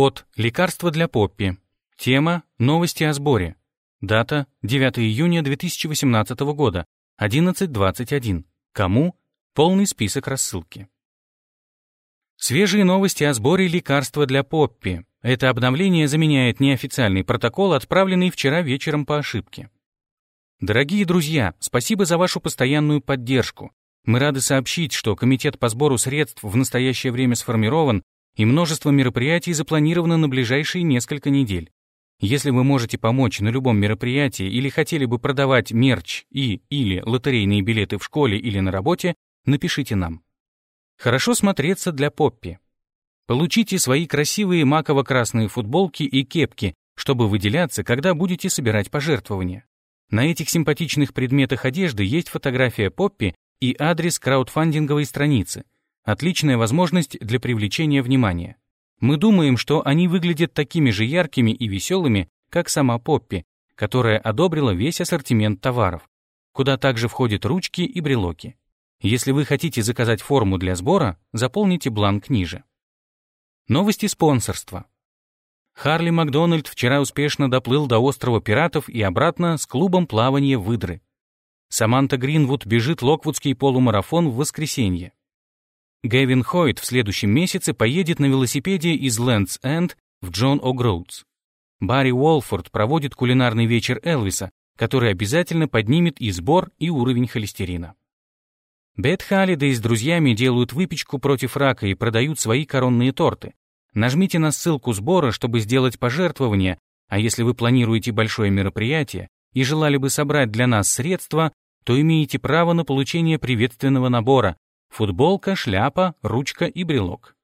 От «Лекарство для Поппи». Тема «Новости о сборе». Дата 9 июня 2018 года, 11.21. Кому? Полный список рассылки. Свежие новости о сборе лекарства для Поппи. Это обновление заменяет неофициальный протокол, отправленный вчера вечером по ошибке. Дорогие друзья, спасибо за вашу постоянную поддержку. Мы рады сообщить, что Комитет по сбору средств в настоящее время сформирован, и множество мероприятий запланировано на ближайшие несколько недель. Если вы можете помочь на любом мероприятии или хотели бы продавать мерч и или лотерейные билеты в школе или на работе, напишите нам. Хорошо смотреться для Поппи. Получите свои красивые маково-красные футболки и кепки, чтобы выделяться, когда будете собирать пожертвования. На этих симпатичных предметах одежды есть фотография Поппи и адрес краудфандинговой страницы. Отличная возможность для привлечения внимания. Мы думаем, что они выглядят такими же яркими и веселыми, как сама Поппи, которая одобрила весь ассортимент товаров, куда также входят ручки и брелоки. Если вы хотите заказать форму для сбора, заполните бланк ниже. Новости спонсорства. Харли Макдональд вчера успешно доплыл до острова Пиратов и обратно с клубом плавания «Выдры». Саманта Гринвуд бежит Локвудский полумарафон в воскресенье. Гэвин Хойт в следующем месяце поедет на велосипеде из Лэндс-Энд в Джон О'Гроудс. Барри Уолфорд проводит кулинарный вечер Элвиса, который обязательно поднимет и сбор, и уровень холестерина. Бет Халлидей с друзьями делают выпечку против рака и продают свои коронные торты. Нажмите на ссылку сбора, чтобы сделать пожертвование, а если вы планируете большое мероприятие и желали бы собрать для нас средства, то имеете право на получение приветственного набора футболка, шляпа, ручка и брелок.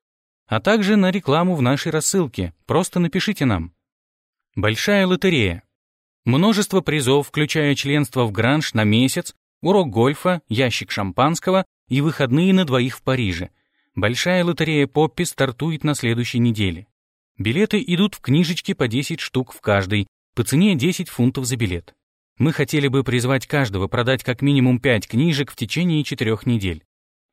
А также на рекламу в нашей рассылке. Просто напишите нам. Большая лотерея. Множество призов, включая членство в гранж на месяц, урок гольфа, ящик шампанского и выходные на двоих в Париже. Большая лотерея Поппи стартует на следующей неделе. Билеты идут в книжечки по 10 штук в каждой, по цене 10 фунтов за билет. Мы хотели бы призвать каждого продать как минимум 5 книжек в течение 4 недель.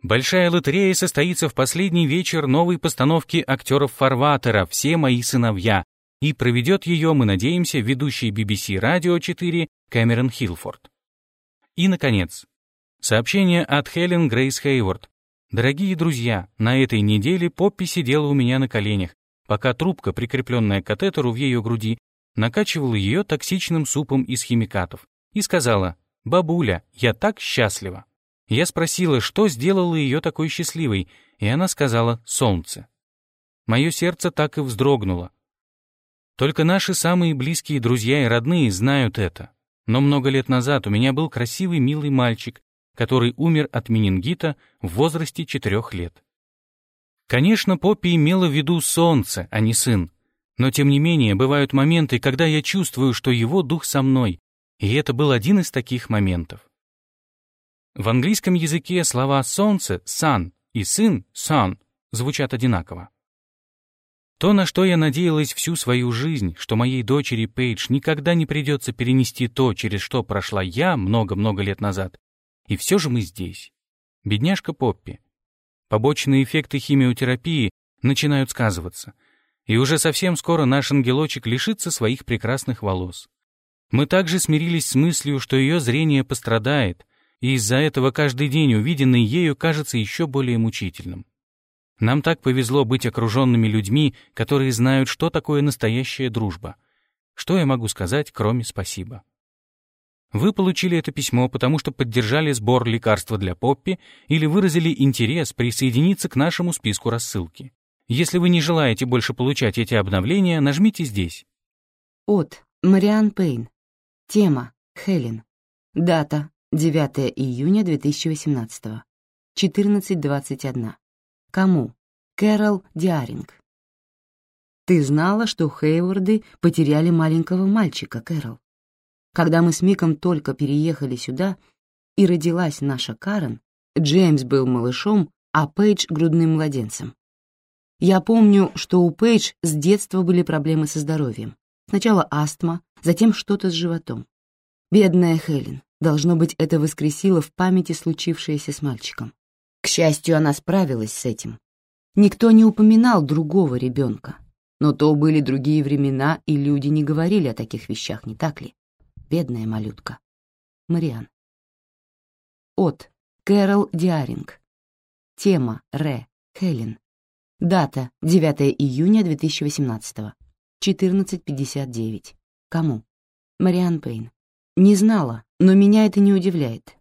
Большая лотерея состоится в последний вечер новой постановки актеров Фарватера «Все мои сыновья», и проведет ее, мы надеемся, ведущий BBC Radio 4 Кэмерон Хилфорд. И, наконец, сообщение от Хелен Грейс Хейворд. «Дорогие друзья, на этой неделе Поппи сидела у меня на коленях, пока трубка, прикрепленная к катетеру в ее груди, накачивала ее токсичным супом из химикатов, и сказала, «Бабуля, я так счастлива». Я спросила, что сделало ее такой счастливой, и она сказала «солнце». Мое сердце так и вздрогнуло. Только наши самые близкие друзья и родные знают это. Но много лет назад у меня был красивый, милый мальчик, который умер от менингита в возрасте четырех лет. Конечно, Поппи имела в виду солнце, а не сын. Но тем не менее, бывают моменты, когда я чувствую, что его дух со мной, и это был один из таких моментов. В английском языке слова «солнце» — «sun» и «сын» — «son» звучат одинаково. То, на что я надеялась всю свою жизнь, что моей дочери Пейдж никогда не придется перенести то, через что прошла я много-много лет назад. И все же мы здесь. Бедняжка Поппи. Побочные эффекты химиотерапии начинают сказываться. И уже совсем скоро наш ангелочек лишится своих прекрасных волос. Мы также смирились с мыслью, что ее зрение пострадает, и из-за этого каждый день увиденный ею кажется еще более мучительным. Нам так повезло быть окруженными людьми, которые знают, что такое настоящая дружба. Что я могу сказать, кроме спасибо? Вы получили это письмо, потому что поддержали сбор лекарства для Поппи или выразили интерес присоединиться к нашему списку рассылки. Если вы не желаете больше получать эти обновления, нажмите здесь. От Мариан Пейн. Тема Хелен. Дата 9 июня 2018. 14.21. Кому? Кэрол Диаринг. Ты знала, что Хейворды потеряли маленького мальчика, Кэрол? Когда мы с Миком только переехали сюда, и родилась наша Карен, Джеймс был малышом, а Пейдж — грудным младенцем. Я помню, что у Пейдж с детства были проблемы со здоровьем. Сначала астма, затем что-то с животом. Бедная Хелен. Должно быть, это воскресило в памяти случившееся с мальчиком. К счастью, она справилась с этим. Никто не упоминал другого ребенка. Но то были другие времена, и люди не говорили о таких вещах, не так ли? Бедная малютка. Мариан. От. Кэрол Диаринг. Тема. Ре. Хелен. Дата. 9 июня 2018. 14.59. Кому? Мариан Пейн. Не знала, но меня это не удивляет.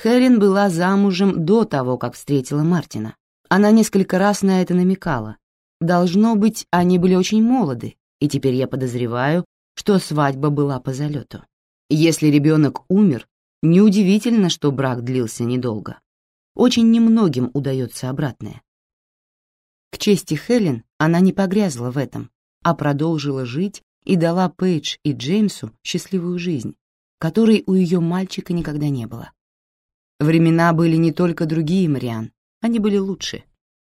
Хелен была замужем до того, как встретила Мартина. Она несколько раз на это намекала. Должно быть, они были очень молоды, и теперь я подозреваю, что свадьба была по залету. Если ребенок умер, неудивительно, что брак длился недолго. Очень немногим удается обратное. К чести Хелен, она не погрязла в этом, а продолжила жить и дала Пейдж и Джеймсу счастливую жизнь, которой у ее мальчика никогда не было. Времена были не только другие, Мариан, они были лучше.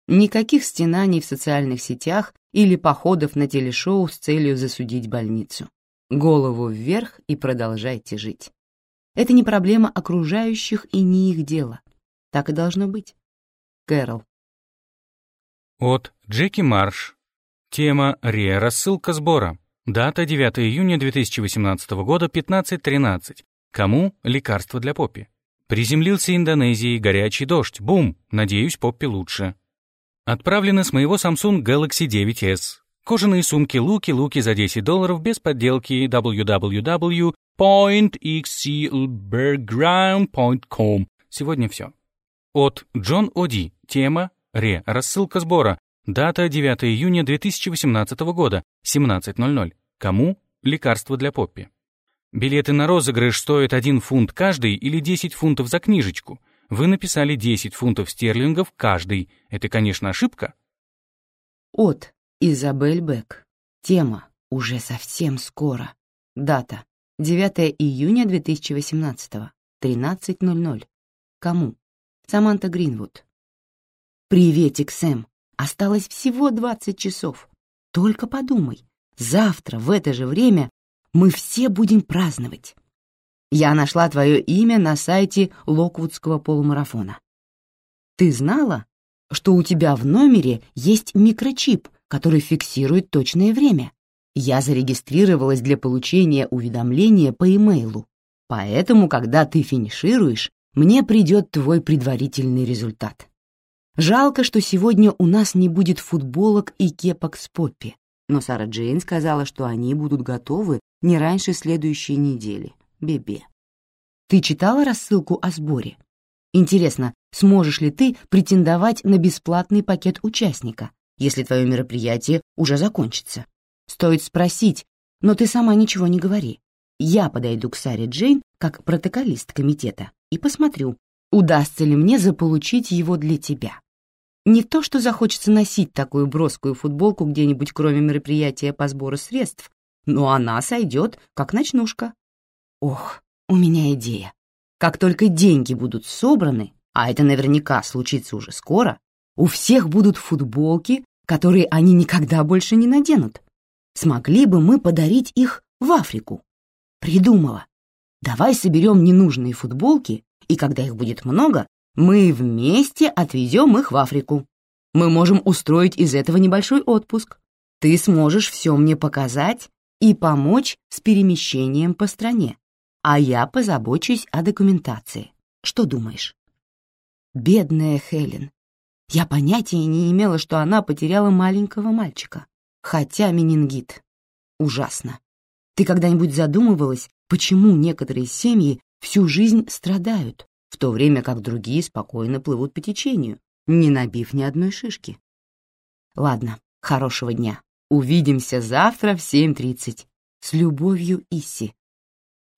Никаких стенаний в социальных сетях или походов на телешоу с целью засудить больницу. Голову вверх и продолжайте жить. Это не проблема окружающих и не их дело. Так и должно быть. Кэрол. От Джеки Марш. Тема «Ре. Рассылка сбора». Дата 9 июня 2018 года, 15.13. Кому лекарство для Поппи? Приземлился Индонезии, горячий дождь. Бум! Надеюсь, Поппи лучше. Отправлено с моего Samsung Galaxy 9s. Кожаные сумки Луки-Луки за 10 долларов без подделки www.pointxcbackground.com. Сегодня все. От Джон Оди. Тема Ре. Рассылка сбора. Дата 9 июня 2018 года, 17.00. Кому? Лекарство для Поппи. Билеты на розыгрыш стоят 1 фунт каждый или 10 фунтов за книжечку. Вы написали 10 фунтов стерлингов каждый. Это, конечно, ошибка. От Изабель Бек. Тема «Уже совсем скоро». Дата 9 июня 2018, 13.00. Кому? Саманта Гринвуд. «Приветик, Сэм. Осталось всего 20 часов. Только подумай, завтра в это же время мы все будем праздновать. Я нашла твое имя на сайте Локвудского полумарафона. Ты знала, что у тебя в номере есть микрочип, который фиксирует точное время. Я зарегистрировалась для получения уведомления по имейлу, поэтому, когда ты финишируешь, мне придет твой предварительный результат. Жалко, что сегодня у нас не будет футболок и кепок с Поппи, но Сара Джейн сказала, что они будут готовы не раньше следующей недели. Бебе. Ты читала рассылку о сборе? Интересно, сможешь ли ты претендовать на бесплатный пакет участника, если твое мероприятие уже закончится. Стоит спросить, но ты сама ничего не говори. Я подойду к Саре Джейн как протоколист комитета и посмотрю, удастся ли мне заполучить его для тебя. Не то, что захочется носить такую броскую футболку где-нибудь, кроме мероприятия по сбору средств, но она сойдет, как ночнушка. Ох, у меня идея. Как только деньги будут собраны, а это наверняка случится уже скоро, у всех будут футболки, которые они никогда больше не наденут. Смогли бы мы подарить их в Африку? Придумала. Давай соберем ненужные футболки, и когда их будет много, мы вместе отвезем их в Африку. Мы можем устроить из этого небольшой отпуск. Ты сможешь все мне показать и помочь с перемещением по стране, а я позабочусь о документации. Что думаешь? Бедная Хелен. Я понятия не имела, что она потеряла маленького мальчика. Хотя менингит. Ужасно. Ты когда-нибудь задумывалась, почему некоторые семьи всю жизнь страдают, в то время как другие спокойно плывут по течению, не набив ни одной шишки? Ладно, хорошего дня. Увидимся завтра в 7.30. С любовью, Исси.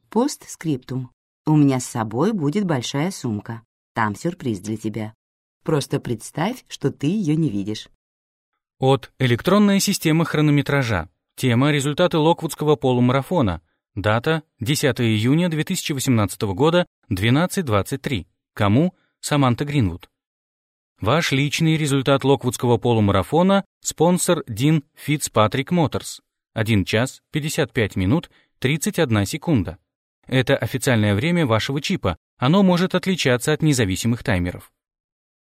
Постскриптум. У меня с собой будет большая сумка. Там сюрприз для тебя. Просто представь, что ты ее не видишь. От «Электронная система хронометража». Тема «Результаты Локвудского полумарафона». Дата 10 июня 2018 года, 12.23. Кому? Саманта Гринвуд. Ваш личный результат Локвудского полумарафона – спонсор Дин Фитцпатрик Моторс. 1 час 55 минут 31 секунда. Это официальное время вашего чипа. Оно может отличаться от независимых таймеров.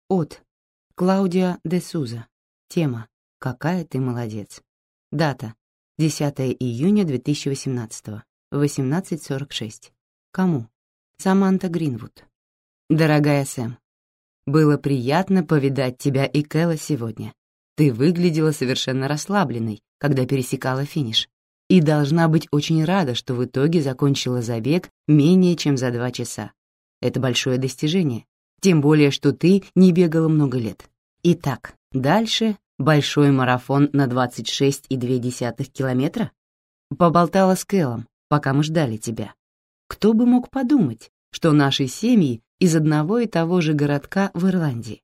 От Клаудия де Суза. Тема «Какая ты молодец». Дата 10 июня 2018, 18.46. Кому? Саманта Гринвуд. Дорогая Сэм, было приятно повидать тебя и Кэлла сегодня. Ты выглядела совершенно расслабленной, когда пересекала финиш, и должна быть очень рада, что в итоге закончила забег менее чем за два часа. Это большое достижение, тем более, что ты не бегала много лет. Итак, дальше большой марафон на 26,2 километра? Поболтала с Кэллом, пока мы ждали тебя. Кто бы мог подумать, что наши семьи из одного и того же городка в Ирландии.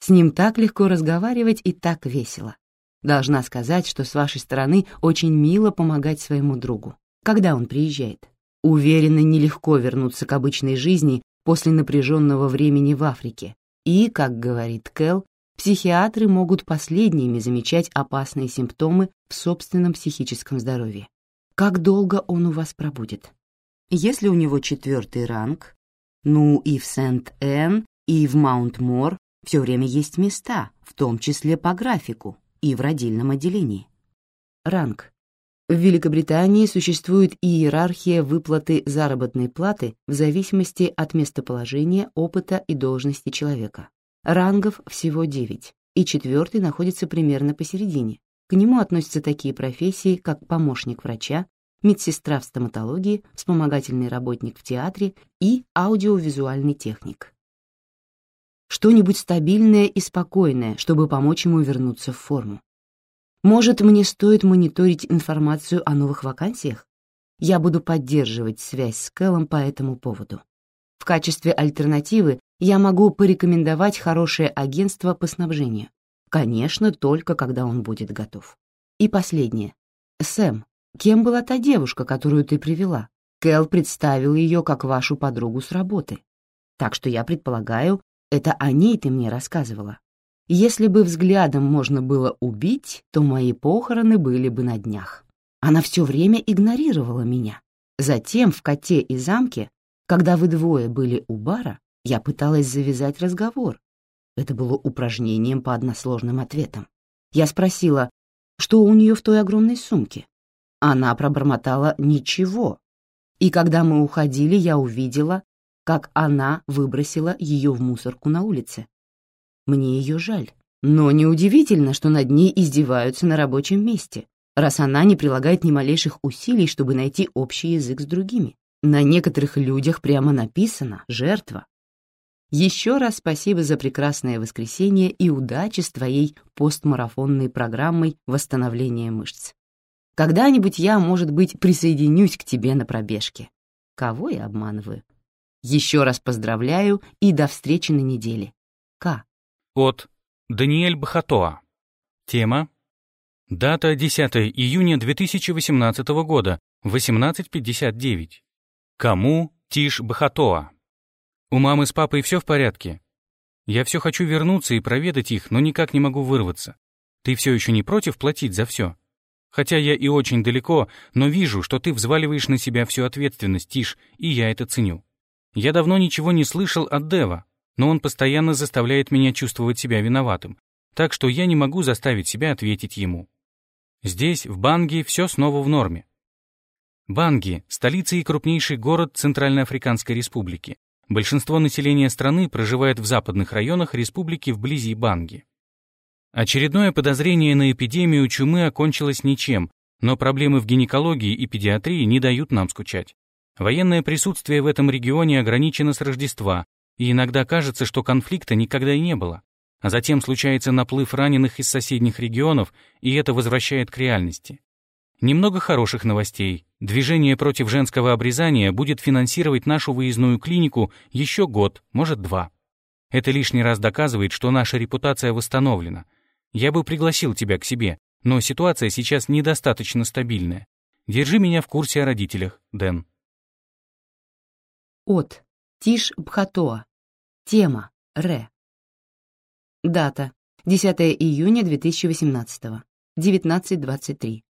С ним так легко разговаривать и так весело. Должна сказать, что с вашей стороны очень мило помогать своему другу, когда он приезжает. Уверена, нелегко вернуться к обычной жизни после напряженного времени в Африке. И, как говорит Кэл, психиатры могут последними замечать опасные симптомы в собственном психическом здоровье. Как долго он у вас пробудет? Если у него четвертый ранг, ну и в Сент-Энн, и в Маунт-Мор все время есть места, в том числе по графику и в родильном отделении. Ранг. В Великобритании существует иерархия выплаты заработной платы в зависимости от местоположения, опыта и должности человека. Рангов всего 9, и четвертый находится примерно посередине. К нему относятся такие профессии, как помощник врача, медсестра в стоматологии, вспомогательный работник в театре и аудиовизуальный техник. Что-нибудь стабильное и спокойное, чтобы помочь ему вернуться в форму. Может, мне стоит мониторить информацию о новых вакансиях? Я буду поддерживать связь с Кэллом по этому поводу. В качестве альтернативы я могу порекомендовать хорошее агентство по снабжению. Конечно, только когда он будет готов. И последнее. Сэм, Кем была та девушка, которую ты привела? Кэл представил ее как вашу подругу с работы. Так что я предполагаю, это о ней ты мне рассказывала. Если бы взглядом можно было убить, то мои похороны были бы на днях. Она все время игнорировала меня. Затем в «Коте и замке», когда вы двое были у бара, я пыталась завязать разговор. Это было упражнением по односложным ответам. Я спросила, что у нее в той огромной сумке. Она пробормотала «ничего». И когда мы уходили, я увидела, как она выбросила ее в мусорку на улице. Мне ее жаль, но неудивительно, что над ней издеваются на рабочем месте, раз она не прилагает ни малейших усилий, чтобы найти общий язык с другими. На некоторых людях прямо написано «жертва». Еще раз спасибо за прекрасное воскресенье и удачи с твоей постмарафонной программой восстановления мышц. Когда-нибудь я, может быть, присоединюсь к тебе на пробежке. Кого я обманываю? Еще раз поздравляю и до встречи на неделе. К. От Даниэль Бахатоа. Тема. Дата 10 июня 2018 года, 18.59. Кому Тиш Бахатоа? У мамы с папой все в порядке? Я все хочу вернуться и проведать их, но никак не могу вырваться. Ты все еще не против платить за все? Хотя я и очень далеко, но вижу, что ты взваливаешь на себя всю ответственность, Тиш, и я это ценю. Я давно ничего не слышал от Дева, но он постоянно заставляет меня чувствовать себя виноватым, так что я не могу заставить себя ответить ему. Здесь, в Банги, все снова в норме. Банги — столица и крупнейший город Центральноафриканской Республики. Большинство населения страны проживает в западных районах республики вблизи Банги. Очередное подозрение на эпидемию чумы окончилось ничем, но проблемы в гинекологии и педиатрии не дают нам скучать. Военное присутствие в этом регионе ограничено с Рождества, и иногда кажется, что конфликта никогда и не было. А затем случается наплыв раненых из соседних регионов, и это возвращает к реальности. Немного хороших новостей. Движение против женского обрезания будет финансировать нашу выездную клинику еще год, может два. Это лишний раз доказывает, что наша репутация восстановлена — я бы пригласил тебя к себе, но ситуация сейчас недостаточно стабильная. Держи меня в курсе о родителях, Дэн. От. Тиш Бхатоа. Тема. Ре. Дата. 10 июня 2018. 19.23.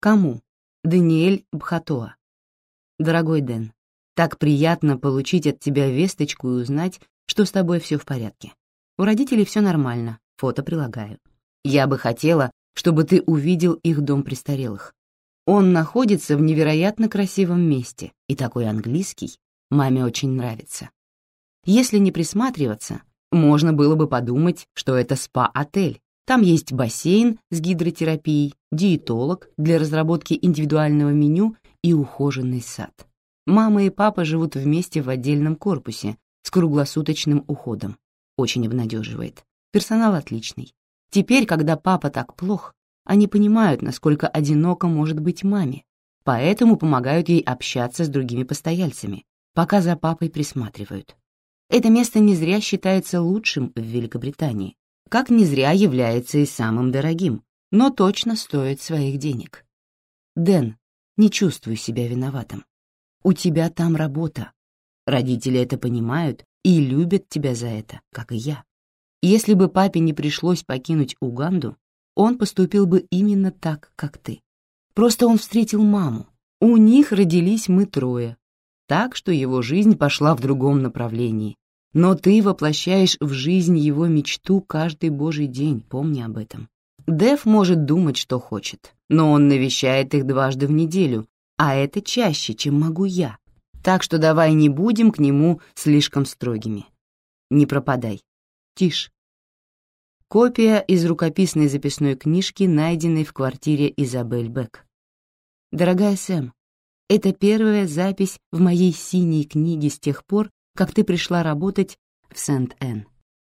Кому? Даниэль Бхатоа. Дорогой Дэн, так приятно получить от тебя весточку и узнать, что с тобой все в порядке. У родителей все нормально, фото прилагаю. Я бы хотела, чтобы ты увидел их дом престарелых. Он находится в невероятно красивом месте, и такой английский маме очень нравится. Если не присматриваться, можно было бы подумать, что это спа-отель. Там есть бассейн с гидротерапией, диетолог для разработки индивидуального меню и ухоженный сад. Мама и папа живут вместе в отдельном корпусе с круглосуточным уходом. Очень обнадеживает. Персонал отличный. Теперь, когда папа так плох, они понимают, насколько одиноко может быть маме, поэтому помогают ей общаться с другими постояльцами, пока за папой присматривают. Это место не зря считается лучшим в Великобритании, как не зря является и самым дорогим, но точно стоит своих денег. Дэн, не чувствуй себя виноватым. У тебя там работа. Родители это понимают и любят тебя за это, как и я. Если бы папе не пришлось покинуть Уганду, он поступил бы именно так, как ты. Просто он встретил маму. У них родились мы трое. Так что его жизнь пошла в другом направлении. Но ты воплощаешь в жизнь его мечту каждый божий день, помни об этом. Дэв может думать, что хочет, но он навещает их дважды в неделю, а это чаще, чем могу я. Так что давай не будем к нему слишком строгими. Не пропадай. Тише. Копия из рукописной записной книжки, найденной в квартире Изабель Бек. «Дорогая Сэм, это первая запись в моей синей книге с тех пор, как ты пришла работать в Сент-Энн.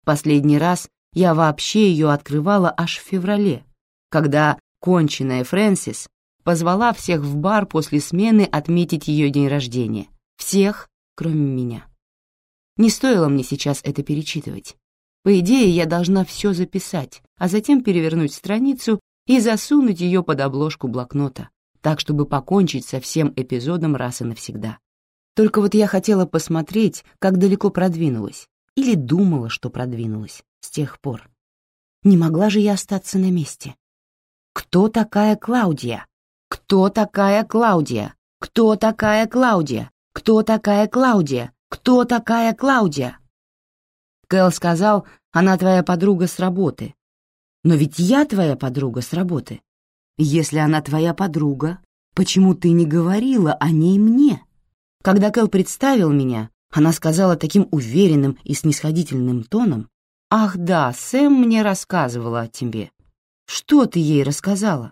Последний раз я вообще ее открывала аж в феврале, когда конченая Фрэнсис позвала всех в бар после смены отметить ее день рождения. Всех, кроме меня. Не стоило мне сейчас это перечитывать. По идее, я должна все записать, а затем перевернуть страницу и засунуть ее под обложку блокнота, так, чтобы покончить со всем эпизодом раз и навсегда. Только вот я хотела посмотреть, как далеко продвинулась, или думала, что продвинулась, с тех пор. Не могла же я остаться на месте. Кто такая Клаудия? Кто такая Клаудия? Кто такая Клаудия? Кто такая Клаудия? Кто такая Клаудия? Кэл сказал, она твоя подруга с работы. Но ведь я твоя подруга с работы. Если она твоя подруга, почему ты не говорила о ней мне? Когда Кэл представил меня, она сказала таким уверенным и снисходительным тоном, «Ах да, Сэм мне рассказывала о тебе». «Что ты ей рассказала?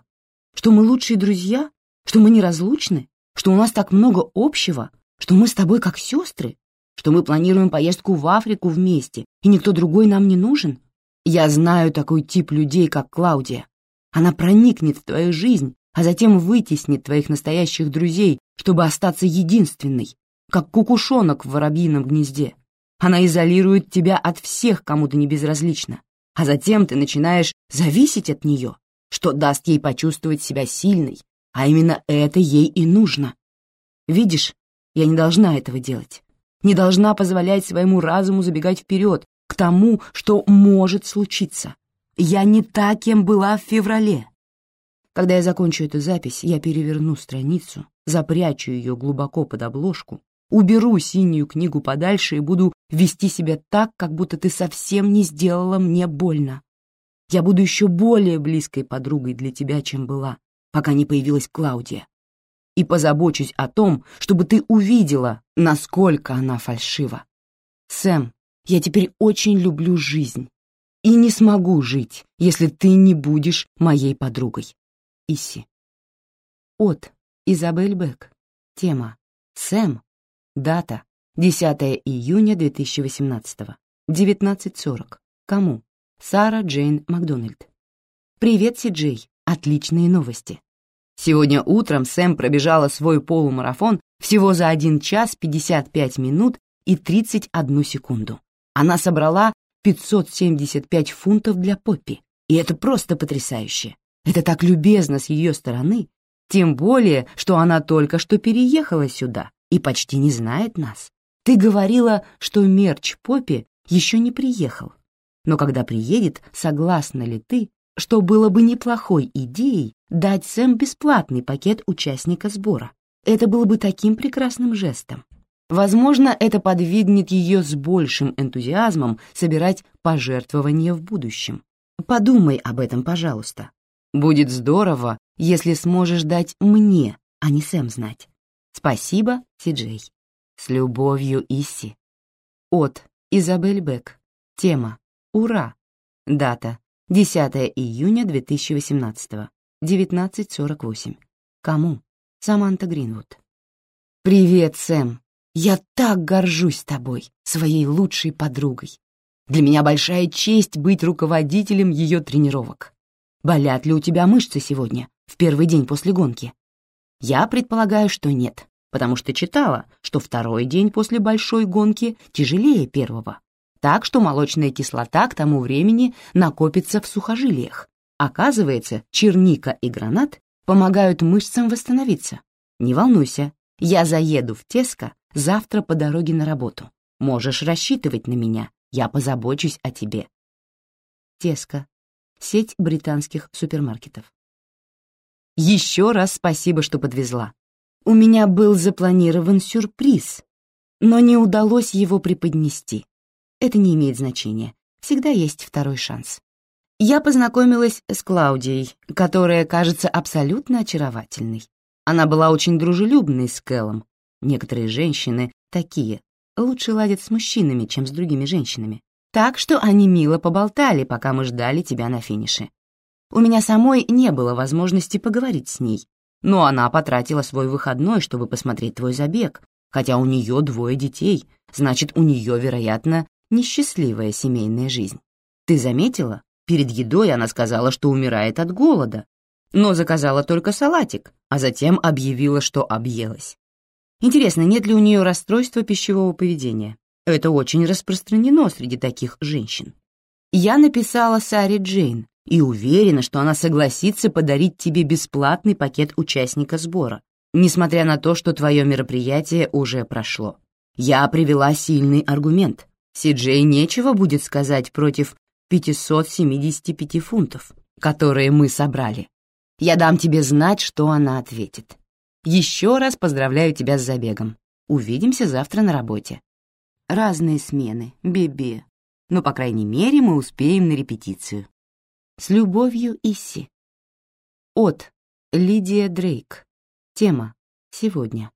Что мы лучшие друзья? Что мы неразлучны? Что у нас так много общего? Что мы с тобой как сестры? что мы планируем поездку в Африку вместе, и никто другой нам не нужен? Я знаю такой тип людей, как Клаудия. Она проникнет в твою жизнь, а затем вытеснит твоих настоящих друзей, чтобы остаться единственной, как кукушонок в воробьином гнезде. Она изолирует тебя от всех, кому ты не безразлична, а затем ты начинаешь зависеть от нее, что даст ей почувствовать себя сильной, а именно это ей и нужно. Видишь, я не должна этого делать не должна позволять своему разуму забегать вперед к тому, что может случиться. Я не та, кем была в феврале. Когда я закончу эту запись, я переверну страницу, запрячу ее глубоко под обложку, уберу синюю книгу подальше и буду вести себя так, как будто ты совсем не сделала мне больно. Я буду еще более близкой подругой для тебя, чем была, пока не появилась Клаудия и позабочусь о том, чтобы ты увидела, насколько она фальшива. Сэм, я теперь очень люблю жизнь и не смогу жить, если ты не будешь моей подругой. Исси. От Изабель Бек. Тема Сэм. Дата 10 июня 2018. 19.40. Кому? Сара Джейн Макдональд. Привет, Си-Джей. Отличные новости. Сегодня утром Сэм пробежала свой полумарафон всего за 1 час 55 минут и 31 секунду. Она собрала 575 фунтов для Поппи, и это просто потрясающе. Это так любезно с ее стороны, тем более, что она только что переехала сюда и почти не знает нас. Ты говорила, что мерч Поппи еще не приехал. Но когда приедет, согласна ли ты, что было бы неплохой идеей дать Сэм бесплатный пакет участника сбора. Это было бы таким прекрасным жестом. Возможно, это подвигнет ее с большим энтузиазмом собирать пожертвования в будущем. Подумай об этом, пожалуйста. Будет здорово, если сможешь дать мне, а не Сэм знать. Спасибо, Си-Джей. С любовью, Исси. От Изабель Бек. Тема «Ура!» Дата 10 июня 2018. 19.48. Кому? Саманта Гринвуд. «Привет, Сэм. Я так горжусь тобой, своей лучшей подругой. Для меня большая честь быть руководителем ее тренировок. Болят ли у тебя мышцы сегодня, в первый день после гонки? Я предполагаю, что нет, потому что читала, что второй день после большой гонки тяжелее первого так что молочная кислота к тому времени накопится в сухожилиях. Оказывается, черника и гранат помогают мышцам восстановиться. Не волнуйся, я заеду в Теско завтра по дороге на работу. Можешь рассчитывать на меня, я позабочусь о тебе. Теско. Сеть британских супермаркетов. Еще раз спасибо, что подвезла. У меня был запланирован сюрприз, но не удалось его преподнести. Это не имеет значения. Всегда есть второй шанс. Я познакомилась с Клаудией, которая кажется абсолютно очаровательной. Она была очень дружелюбной с Кэллом. Некоторые женщины такие, лучше ладят с мужчинами, чем с другими женщинами. Так что они мило поболтали, пока мы ждали тебя на финише. У меня самой не было возможности поговорить с ней, но она потратила свой выходной, чтобы посмотреть твой забег, хотя у нее двое детей, значит, у нее, вероятно, несчастливая семейная жизнь. Ты заметила? Перед едой она сказала, что умирает от голода, но заказала только салатик, а затем объявила, что объелась. Интересно, нет ли у нее расстройства пищевого поведения? Это очень распространено среди таких женщин. Я написала Саре Джейн и уверена, что она согласится подарить тебе бесплатный пакет участника сбора, несмотря на то, что твое мероприятие уже прошло. Я привела сильный аргумент. Си-Джей нечего будет сказать против 575 фунтов, которые мы собрали. Я дам тебе знать, что она ответит. Еще раз поздравляю тебя с забегом. Увидимся завтра на работе. Разные смены, Биби. Но, по крайней мере, мы успеем на репетицию. С любовью, Исси. От Лидия Дрейк. Тема «Сегодня».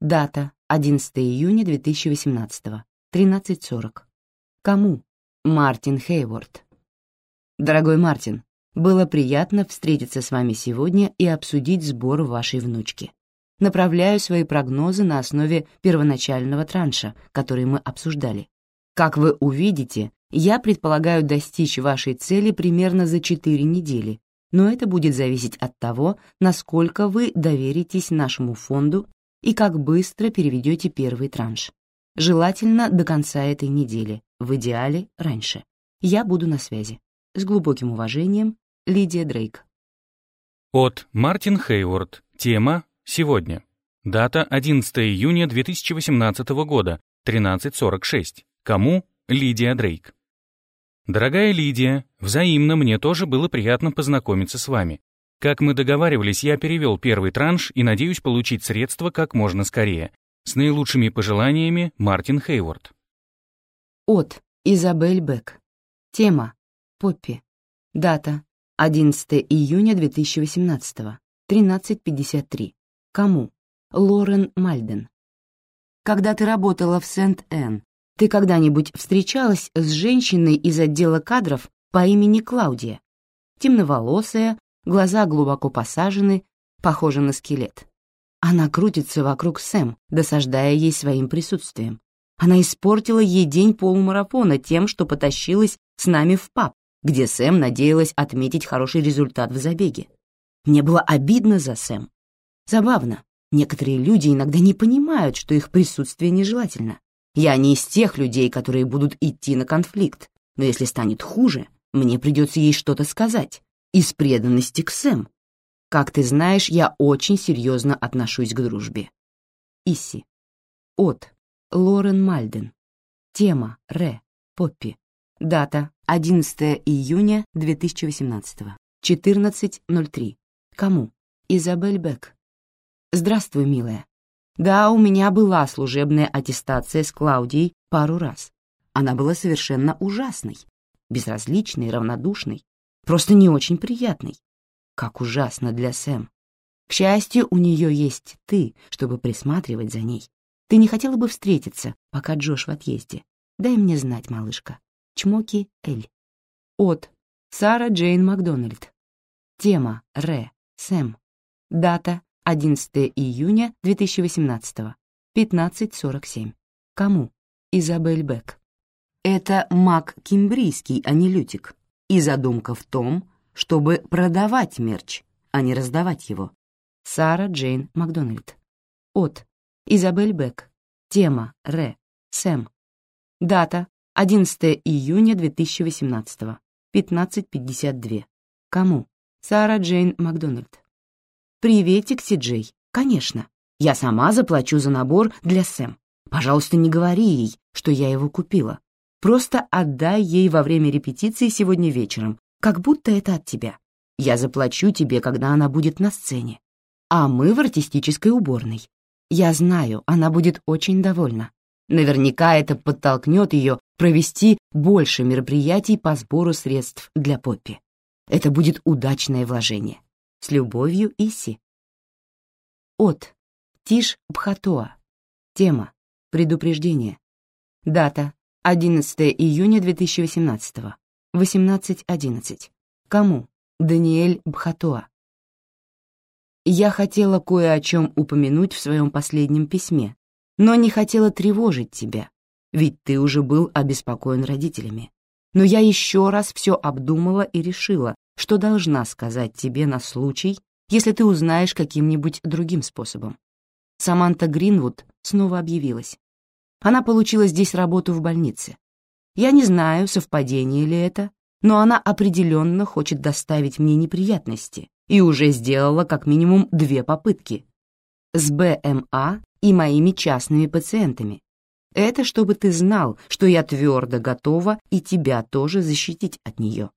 Дата 11 июня 2018 13.40. Кому? Мартин Хейворд. Дорогой Мартин, было приятно встретиться с вами сегодня и обсудить сбор вашей внучки. Направляю свои прогнозы на основе первоначального транша, который мы обсуждали. Как вы увидите, я предполагаю достичь вашей цели примерно за 4 недели, но это будет зависеть от того, насколько вы доверитесь нашему фонду и как быстро переведете первый транш. Желательно до конца этой недели, в идеале раньше. Я буду на связи. С глубоким уважением, Лидия Дрейк. От Мартин Хейворд. Тема «Сегодня». Дата 11 июня 2018 года, 13.46. Кому? Лидия Дрейк. Дорогая Лидия, взаимно мне тоже было приятно познакомиться с вами. Как мы договаривались, я перевел первый транш и надеюсь получить средства как можно скорее. С наилучшими пожеланиями, Мартин Хейворд. От Изабель Бек. Тема Поппи. Дата 11 июня 2018. 13.53. Кому? Лорен Мальден. Когда ты работала в Сент-Энн, ты когда-нибудь встречалась с женщиной из отдела кадров по имени Клаудия? Темноволосая, глаза глубоко посажены, похожа на скелет. Она крутится вокруг Сэм, досаждая ей своим присутствием. Она испортила ей день полумарафона тем, что потащилась с нами в паб, где Сэм надеялась отметить хороший результат в забеге. Мне было обидно за Сэм. Забавно, некоторые люди иногда не понимают, что их присутствие нежелательно. Я не из тех людей, которые будут идти на конфликт, но если станет хуже, мне придется ей что-то сказать. Из преданности к Сэм. Как ты знаешь, я очень серьезно отношусь к дружбе. Исси. От. Лорен Мальден. Тема. Ре. Поппи. Дата. 11 июня 2018. 14.03. Кому? Изабель Бек. Здравствуй, милая. Да, у меня была служебная аттестация с Клаудией пару раз. Она была совершенно ужасной, безразличной, равнодушной, просто не очень приятной. Как ужасно для Сэм. К счастью, у нее есть ты, чтобы присматривать за ней. Ты не хотела бы встретиться, пока Джош в отъезде? Дай мне знать, малышка. Чмоки Эль. От. Сара Джейн Макдональд. Тема. Ре. Сэм. Дата. 11 июня 2018. 15.47. Кому? Изабель Бек. Это маг кимбрийский, а не лютик. И задумка в том, чтобы продавать мерч, а не раздавать его. Сара Джейн Макдональд. От. Изабель Бек. Тема. Ре. Сэм. Дата. 11 июня 2018. 15.52. Кому? Сара Джейн Макдональд. «Приветик, Си-Джей. Конечно. Я сама заплачу за набор для Сэм. Пожалуйста, не говори ей, что я его купила. Просто отдай ей во время репетиции сегодня вечером, как будто это от тебя. Я заплачу тебе, когда она будет на сцене. А мы в артистической уборной. Я знаю, она будет очень довольна. Наверняка это подтолкнет ее провести больше мероприятий по сбору средств для Поппи. Это будет удачное вложение. С любовью, Иси. От. Тиш Бхатоа. Тема. Предупреждение. Дата. 11 июня 2018. 18.11. Кому? Даниэль Бхатоа. Я хотела кое о чем упомянуть в своем последнем письме, но не хотела тревожить тебя, ведь ты уже был обеспокоен родителями. Но я еще раз все обдумала и решила, что должна сказать тебе на случай, если ты узнаешь каким-нибудь другим способом. Саманта Гринвуд снова объявилась. Она получила здесь работу в больнице. Я не знаю, совпадение ли это, но она определенно хочет доставить мне неприятности и уже сделала как минимум две попытки с БМА и моими частными пациентами. Это чтобы ты знал, что я твердо готова и тебя тоже защитить от нее.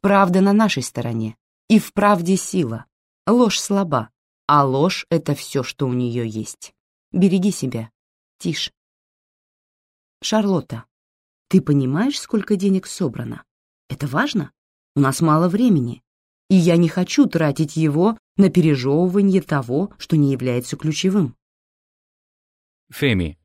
Правда на нашей стороне, и в правде сила. Ложь слаба, а ложь — это все, что у нее есть. Береги себя. Тише. Шарлотта, ты понимаешь, сколько денег собрано? Это важно? У нас мало времени, и я не хочу тратить его на пережевывание того, что не является ключевым. Феми,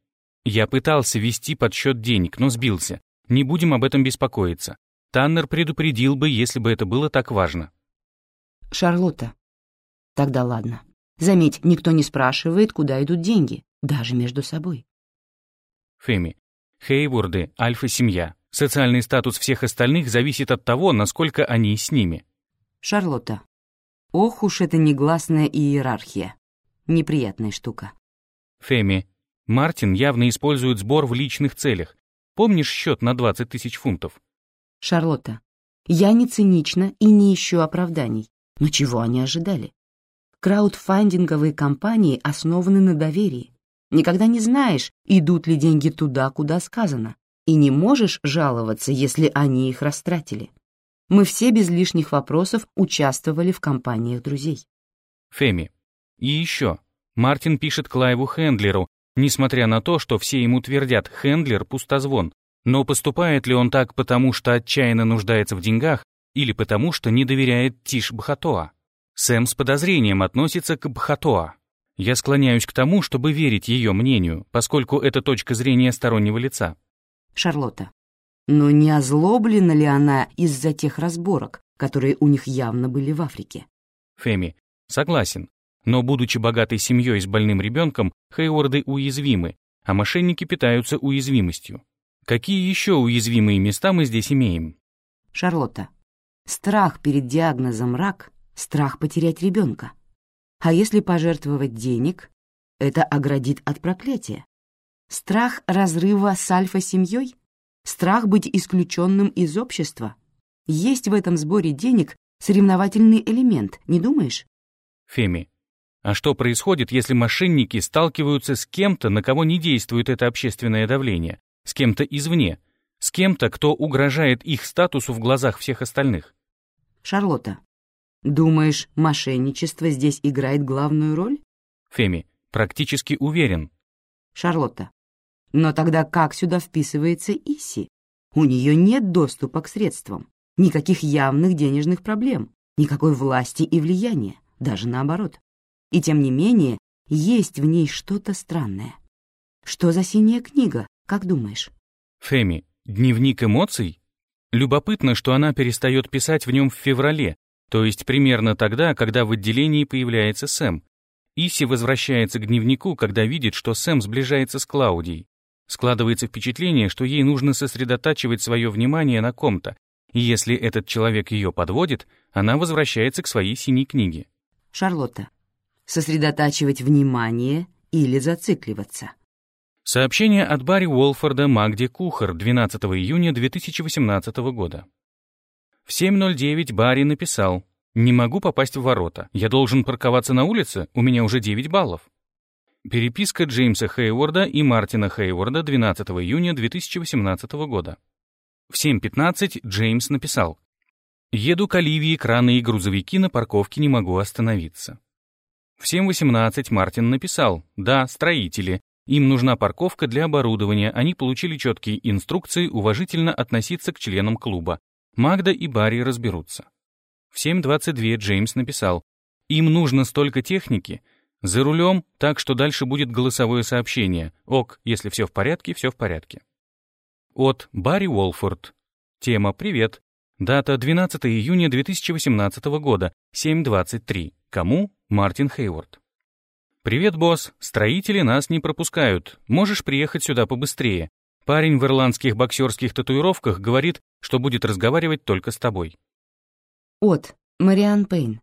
я пытался вести подсчет денег, но сбился. Не будем об этом беспокоиться. Таннер предупредил бы, если бы это было так важно. Шарлотта. Тогда ладно. Заметь, никто не спрашивает, куда идут деньги, даже между собой. Феми, Хейворды — альфа-семья. Социальный статус всех остальных зависит от того, насколько они с ними. Шарлотта. Ох уж это негласная иерархия. Неприятная штука. Феми. Мартин явно использует сбор в личных целях. Помнишь счет на 20 тысяч фунтов? Шарлотта. Я не цинична и не ищу оправданий. Но чего они ожидали? Краудфандинговые компании основаны на доверии. Никогда не знаешь, идут ли деньги туда, куда сказано, и не можешь жаловаться, если они их растратили. Мы все без лишних вопросов участвовали в компаниях друзей. Феми. И еще. Мартин пишет Клайву Хендлеру, несмотря на то, что все ему твердят «Хендлер — пустозвон». Но поступает ли он так потому, что отчаянно нуждается в деньгах, или потому, что не доверяет Тиш Бхатоа? Сэм с подозрением относится к Бхатоа. Я склоняюсь к тому, чтобы верить ее мнению, поскольку это точка зрения стороннего лица. Шарлотта. Но не озлоблена ли она из-за тех разборок, которые у них явно были в Африке? Феми. Согласен. Но, будучи богатой семьей с больным ребенком, Хейворды уязвимы, а мошенники питаются уязвимостью. Какие еще уязвимые места мы здесь имеем? Шарлотта. Страх перед диагнозом рак — страх потерять ребенка. А если пожертвовать денег, это оградит от проклятия. Страх разрыва с альфа-семьей? Страх быть исключенным из общества? Есть в этом сборе денег соревновательный элемент, не думаешь? Феми, а что происходит, если мошенники сталкиваются с кем-то, на кого не действует это общественное давление, с кем-то извне, с кем-то, кто угрожает их статусу в глазах всех остальных? Шарлотта, Думаешь, мошенничество здесь играет главную роль? Феми, практически уверен. Шарлотта. Но тогда как сюда вписывается Иси? У нее нет доступа к средствам, никаких явных денежных проблем. никакой власти и влияния, даже наоборот. И тем не менее, есть в ней что-то странное. Что за синяя книга, как думаешь? Феми, дневник эмоций? Любопытно, что она перестает писать в нем в феврале, то есть примерно тогда, когда в отделении появляется Сэм. Иси возвращается к дневнику, когда видит, что Сэм сближается с Клаудией. Складывается впечатление, что ей нужно сосредотачивать свое внимание на ком-то, и если этот человек ее подводит, она возвращается к своей синей книге. Шарлотта. Сосредотачивать внимание или зацикливаться? Сообщение от Барри Уолфорда Магде Кухар 12 июня 2018 года. В 7.09 Барри написал «Не могу попасть в ворота. Я должен парковаться на улице? У меня уже 9 баллов». Переписка Джеймса Хейворда и Мартина Хейворда 12 июня 2018 года. В 7.15 Джеймс написал «Еду к Оливии, краны и грузовики на парковке не могу остановиться». В 7.18 Мартин написал «Да, строители. Им нужна парковка для оборудования, они получили четкие инструкции уважительно относиться к членам клуба. Магда и Барри разберутся. В 7.22 Джеймс написал, «Им нужно столько техники. За рулем, так что дальше будет голосовое сообщение. Ок, если все в порядке, все в порядке». От Барри Уолфорд. Тема «Привет». Дата 12 июня 2018 года, 7.23. Кому? Мартин Хейворд. «Привет, босс. Строители нас не пропускают. Можешь приехать сюда побыстрее. Парень в ирландских боксерских татуировках говорит, что будет разговаривать только с тобой». От Мариан Пейн.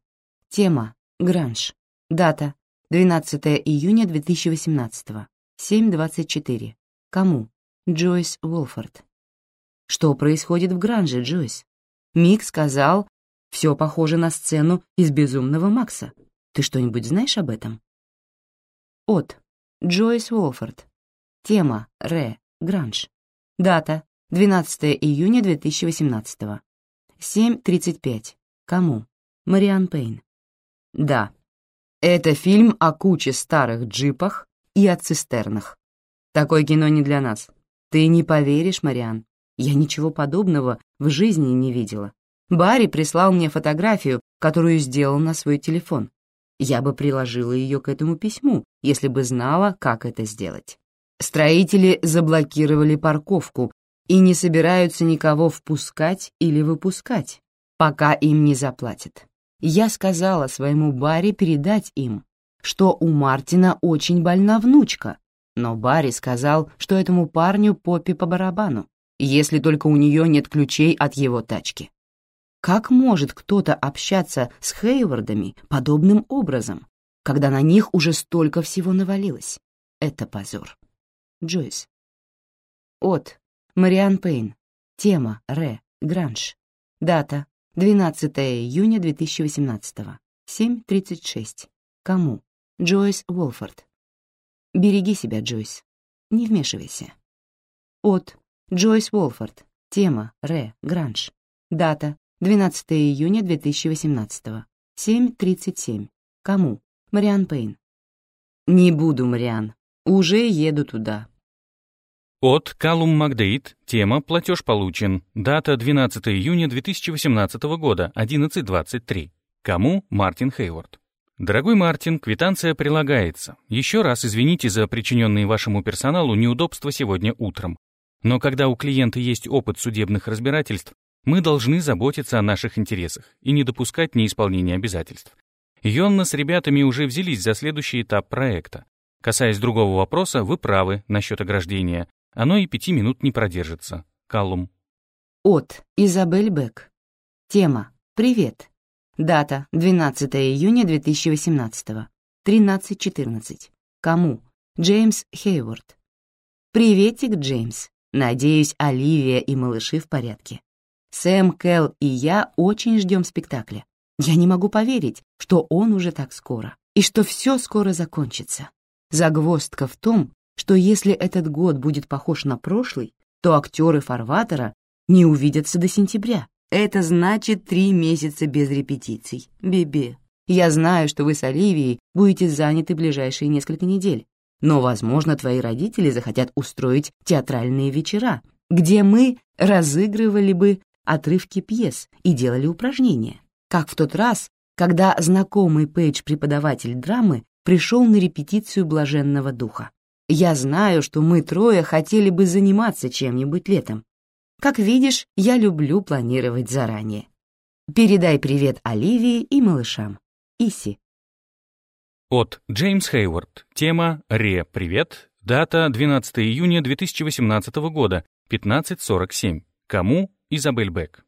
Тема «Гранж». Дата 12 июня 2018. 7.24. Кому? Джойс Уолфорд. Что происходит в Гранже, Джойс? Мик сказал, все похоже на сцену из «Безумного Макса». Ты что-нибудь знаешь об этом? От. Джойс Уолфорд. Тема. Ре. Гранж. Дата. 12 июня 2018. 7.35. Кому? Мариан Пейн. Да. Это фильм о куче старых джипах и о цистернах. Такое кино не для нас. Ты не поверишь, Мариан. Я ничего подобного в жизни не видела. Барри прислал мне фотографию, которую сделал на свой телефон. Я бы приложила ее к этому письму, если бы знала, как это сделать. Строители заблокировали парковку и не собираются никого впускать или выпускать, пока им не заплатят. Я сказала своему Барри передать им, что у Мартина очень больна внучка, но Барри сказал, что этому парню попе по барабану, если только у нее нет ключей от его тачки. Как может кто-то общаться с Хейвардами подобным образом, когда на них уже столько всего навалилось? Это позор. Джойс. От. Мариан Пейн. Тема. Ре. Гранж. Дата. 12 июня 2018. 7.36. Кому? Джойс Уолфорд. Береги себя, Джойс. Не вмешивайся. От. Джойс Уолфорд. Тема. Ре. Гранж. Дата. 12 июня 2018. 7.37. Кому? Мариан Пейн. Не буду, Мариан. Уже еду туда. От Калум Макдейт. Тема «Платеж получен». Дата 12 июня 2018 года, 11.23. Кому? Мартин Хейворд. Дорогой Мартин, квитанция прилагается. Еще раз извините за причиненные вашему персоналу неудобства сегодня утром. Но когда у клиента есть опыт судебных разбирательств, мы должны заботиться о наших интересах и не допускать неисполнения обязательств. Йонна с ребятами уже взялись за следующий этап проекта. Касаясь другого вопроса, вы правы насчет ограждения. Оно и пяти минут не продержится. Каллум. От Изабель Бек. Тема «Привет». Дата 12 июня 2018. 13.14. Кому? Джеймс Хейворд. Приветик, Джеймс. Надеюсь, Оливия и малыши в порядке. Сэм, Кэл и я очень ждем спектакля. Я не могу поверить, что он уже так скоро, и что все скоро закончится. Загвоздка в том, что если этот год будет похож на прошлый, то актеры Фарватера не увидятся до сентября. Это значит три месяца без репетиций. Бебе. Я знаю, что вы с Оливией будете заняты ближайшие несколько недель, но, возможно, твои родители захотят устроить театральные вечера, где мы разыгрывали бы отрывки пьес и делали упражнения. как в тот раз, когда знакомый Пейдж-преподаватель драмы пришел на репетицию «Блаженного духа». Я знаю, что мы трое хотели бы заниматься чем-нибудь летом. Как видишь, я люблю планировать заранее. Передай привет Оливии и малышам. Иси. От Джеймс Хейвард. Тема «Ре. Привет». Дата 12 июня 2018 года, 15.47. Кому? Изабель Бек.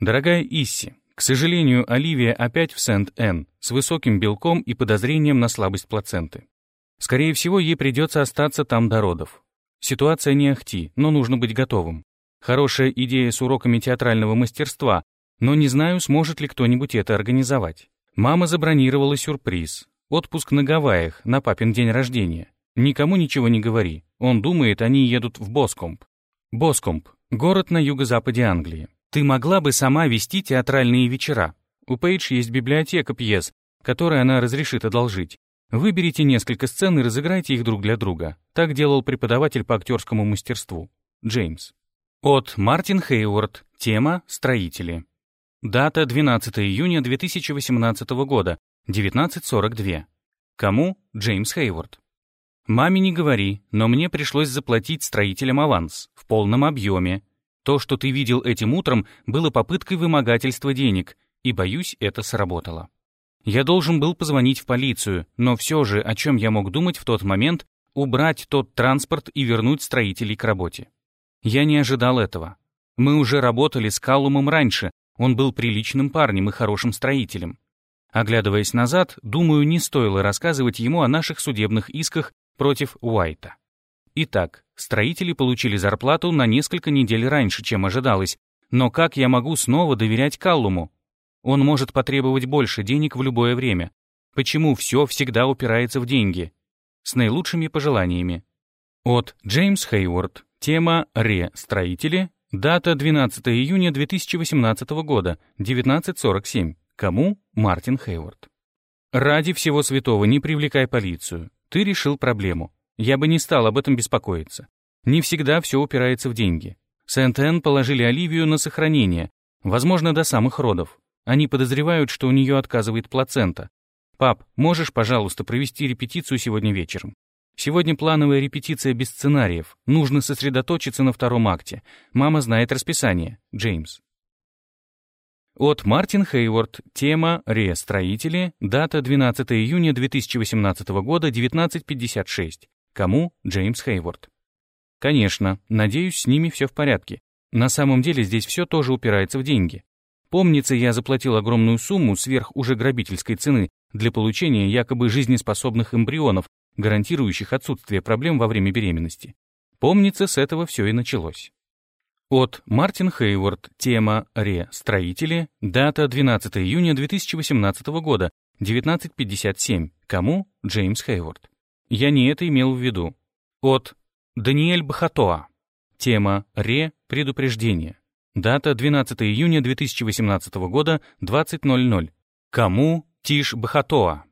Дорогая Исси, к сожалению, Оливия опять в Сент-Энн с высоким белком и подозрением на слабость плаценты. Скорее всего, ей придется остаться там до родов. Ситуация не ахти, но нужно быть готовым. Хорошая идея с уроками театрального мастерства, но не знаю, сможет ли кто-нибудь это организовать. Мама забронировала сюрприз, Отпуск на Гавайях, на папин день рождения. Никому ничего не говори. Он думает, они едут в Боскомп. Боскомп — город на юго-западе Англии. Ты могла бы сама вести театральные вечера. У Пейдж есть библиотека пьес, которую она разрешит одолжить. Выберите несколько сцен и разыграйте их друг для друга. Так делал преподаватель по актерскому мастерству. Джеймс. От Мартин Хейворд. Тема «Строители». Дата 12 июня 2018 года. 19.42. Кому? Джеймс Хейворд. Маме не говори, но мне пришлось заплатить строителям аванс в полном объеме. То, что ты видел этим утром, было попыткой вымогательства денег, и, боюсь, это сработало. Я должен был позвонить в полицию, но все же, о чем я мог думать в тот момент, убрать тот транспорт и вернуть строителей к работе. Я не ожидал этого. Мы уже работали с Каллумом раньше, он был приличным парнем и хорошим строителем. Оглядываясь назад, думаю, не стоило рассказывать ему о наших судебных исках против Уайта. Итак, строители получили зарплату на несколько недель раньше, чем ожидалось, но как я могу снова доверять Каллуму? Он может потребовать больше денег в любое время. Почему все всегда упирается в деньги? С наилучшими пожеланиями. От Джеймс Хейворд. Тема «Ре. Строители». Дата 12 июня 2018 года, 19.47. Кому? Мартин Хейворд. Ради всего святого не привлекай полицию. Ты решил проблему. Я бы не стал об этом беспокоиться. Не всегда все упирается в деньги. Сент-Энн положили Оливию на сохранение, возможно, до самых родов. Они подозревают, что у нее отказывает плацента. «Пап, можешь, пожалуйста, провести репетицию сегодня вечером?» Сегодня плановая репетиция без сценариев. Нужно сосредоточиться на втором акте. Мама знает расписание. Джеймс. От Мартин Хейворд. Тема «Ре-строители». Дата 12 июня 2018 года, 19.56. Кому? Джеймс Хейворд. Конечно, надеюсь, с ними все в порядке. На самом деле здесь все тоже упирается в деньги. Помнится, я заплатил огромную сумму сверх уже грабительской цены для получения якобы жизнеспособных эмбрионов, гарантирующих отсутствие проблем во время беременности. Помнится, с этого все и началось. От Мартин Хейворд. Тема «Ре. Строители». Дата 12 июня 2018 года. 19.57. Кому? Джеймс Хейворд. Я не это имел в виду. От Даниэль Бахатоа. Тема «Ре. Предупреждение». Дата 12 июня 2018 года. 20.00. Кому? Тиш Бахатоа.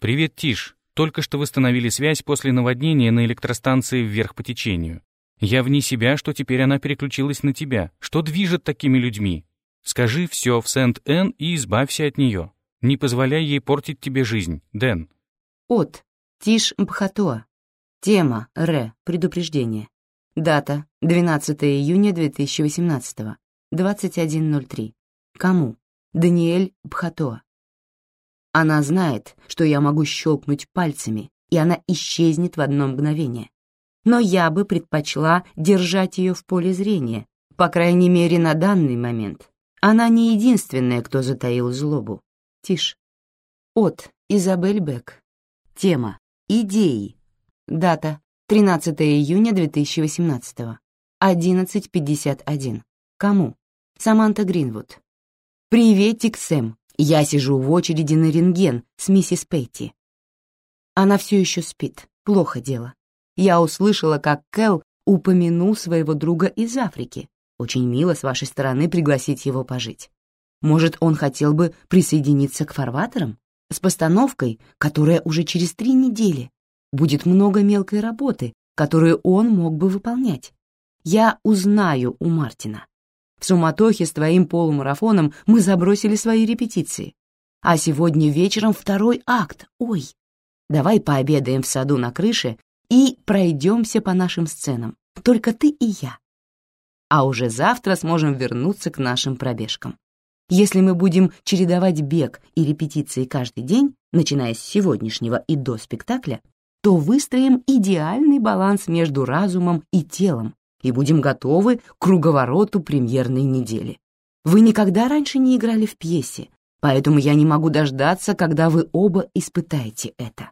Привет, Тиш. Только что восстановили связь после наводнения на электростанции вверх по течению. Я вне себя, что теперь она переключилась на тебя. Что движет такими людьми? Скажи все в Сент-Энн и избавься от нее. Не позволяй ей портить тебе жизнь, Дэн. От. Тиш Бхатоа. Тема. Ре. Предупреждение. Дата. 12 июня 2018. 21.03. Кому? Даниэль Бхатоа. Она знает, что я могу щелкнуть пальцами, и она исчезнет в одно мгновение но я бы предпочла держать ее в поле зрения, по крайней мере, на данный момент. Она не единственная, кто затаил злобу. Тише. От Изабель Бек. Тема. Идеи. Дата. 13 июня 2018. 11.51. Кому? Саманта Гринвуд. «Приветик, Сэм. Я сижу в очереди на рентген с миссис Петти. Она все еще спит. Плохо дело я услышала, как Кэл упомянул своего друга из Африки. Очень мило с вашей стороны пригласить его пожить. Может, он хотел бы присоединиться к фарватерам? С постановкой, которая уже через три недели. Будет много мелкой работы, которую он мог бы выполнять. Я узнаю у Мартина. В суматохе с твоим полумарафоном мы забросили свои репетиции. А сегодня вечером второй акт. Ой, давай пообедаем в саду на крыше и пройдемся по нашим сценам. Только ты и я. А уже завтра сможем вернуться к нашим пробежкам. Если мы будем чередовать бег и репетиции каждый день, начиная с сегодняшнего и до спектакля, то выстроим идеальный баланс между разумом и телом и будем готовы к круговороту премьерной недели. Вы никогда раньше не играли в пьесе, поэтому я не могу дождаться, когда вы оба испытаете это.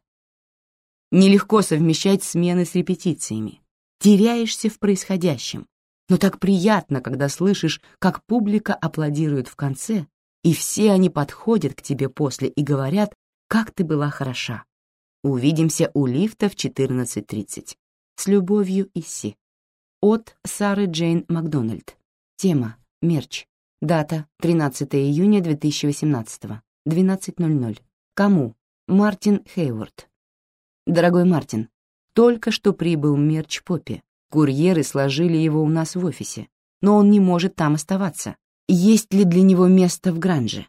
Нелегко совмещать смены с репетициями. Теряешься в происходящем. Но так приятно, когда слышишь, как публика аплодирует в конце, и все они подходят к тебе после и говорят, как ты была хороша. Увидимся у лифта в 14.30. С любовью, Исси. От Сары Джейн Макдональд. Тема «Мерч». Дата 13 июня 2018. 12.00. Кому? Мартин Хейворд. Дорогой Мартин, только что прибыл мерч Поппи. Курьеры сложили его у нас в офисе, но он не может там оставаться. Есть ли для него место в Гранже?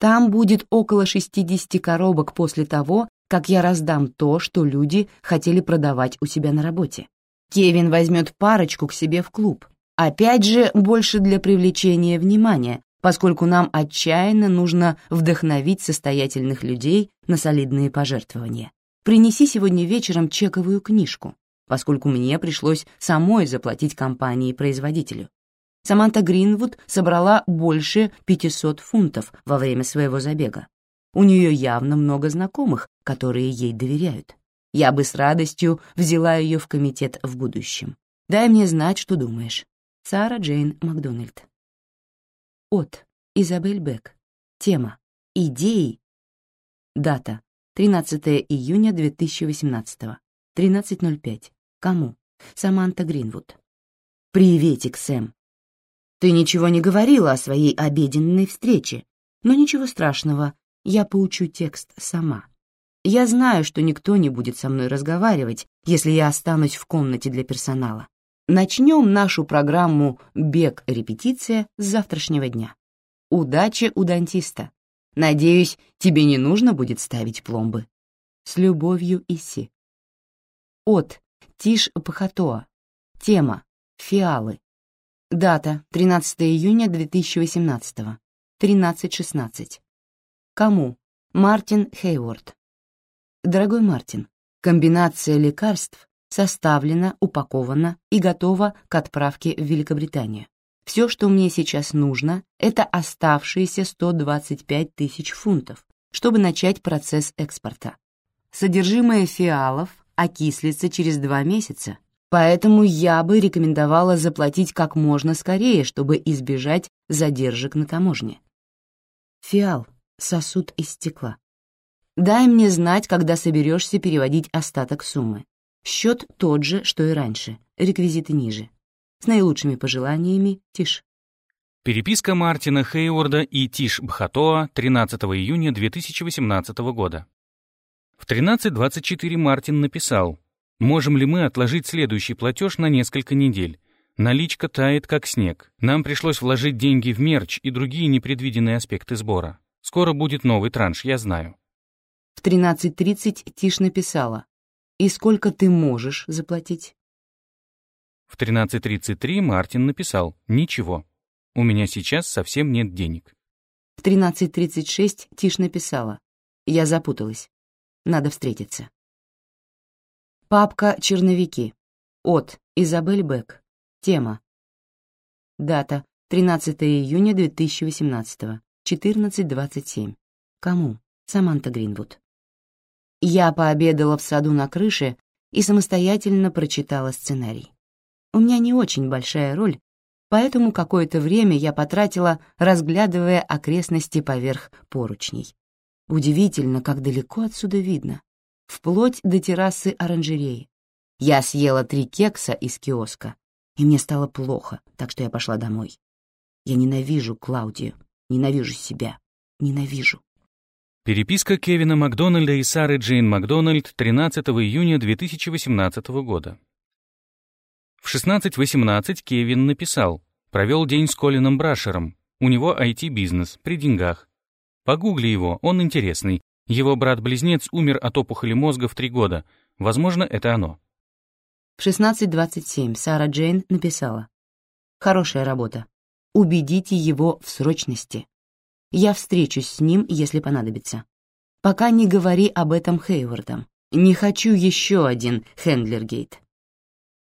Там будет около 60 коробок после того, как я раздам то, что люди хотели продавать у себя на работе. Кевин возьмет парочку к себе в клуб. Опять же, больше для привлечения внимания, поскольку нам отчаянно нужно вдохновить состоятельных людей на солидные пожертвования. Принеси сегодня вечером чековую книжку, поскольку мне пришлось самой заплатить компании-производителю. Саманта Гринвуд собрала больше 500 фунтов во время своего забега. У нее явно много знакомых, которые ей доверяют. Я бы с радостью взяла ее в комитет в будущем. Дай мне знать, что думаешь. Сара Джейн Макдональд. От. Изабель Бек. Тема. Идеи. Дата. 13 июня 2018. 13.05. Кому? Саманта Гринвуд. «Приветик, Сэм. Ты ничего не говорила о своей обеденной встрече, но ничего страшного, я поучу текст сама. Я знаю, что никто не будет со мной разговаривать, если я останусь в комнате для персонала. Начнем нашу программу «Бег-репетиция» с завтрашнего дня. Удачи у дантиста. Надеюсь, тебе не нужно будет ставить пломбы. С любовью, Иси. От Тиш Пахатоа. Тема «Фиалы». Дата 13 июня 2018. 13.16. Кому? Мартин Хейворд. Дорогой Мартин, комбинация лекарств составлена, упакована и готова к отправке в Великобританию. Все, что мне сейчас нужно, это оставшиеся 125 тысяч фунтов, чтобы начать процесс экспорта. Содержимое фиалов окислится через два месяца, поэтому я бы рекомендовала заплатить как можно скорее, чтобы избежать задержек на таможне. Фиал сосуд из стекла. Дай мне знать, когда соберешься переводить остаток суммы. Счет тот же, что и раньше, реквизиты ниже. С наилучшими пожеланиями, Тиш. Переписка Мартина Хейворда и Тиш Бхатоа 13 июня 2018 года. В 13.24 Мартин написал, «Можем ли мы отложить следующий платеж на несколько недель? Наличка тает, как снег. Нам пришлось вложить деньги в мерч и другие непредвиденные аспекты сбора. Скоро будет новый транш, я знаю». В 13.30 Тиш написала. «И сколько ты можешь заплатить?» В 13.33 Мартин написал. «Ничего. У меня сейчас совсем нет денег». В 13.36 Тиш написала. «Я запуталась. Надо встретиться». Папка «Черновики». От Изабель Бек. Тема. Дата 13 июня 2018 14.27. Кому? Саманта Гринвуд. Я пообедала в саду на крыше и самостоятельно прочитала сценарий. У меня не очень большая роль, поэтому какое-то время я потратила, разглядывая окрестности поверх поручней. Удивительно, как далеко отсюда видно, вплоть до террасы оранжереи. Я съела три кекса из киоска, и мне стало плохо, так что я пошла домой. Я ненавижу Клаудию. Ненавижу себя. Ненавижу. Переписка Кевина Макдональда и Сары Джейн Макдональд 13 июня 2018 года. В 16.18 Кевин написал Провел день с Колином Брашером. У него IT-бизнес, при деньгах. Погугли его, он интересный. Его брат-близнец умер от опухоли мозга в три года. Возможно, это оно. В 16.27 Сара Джейн написала. «Хорошая работа. Убедите его в срочности. Я встречусь с ним, если понадобится. Пока не говори об этом Хейвардам. Не хочу еще один Хендлергейт».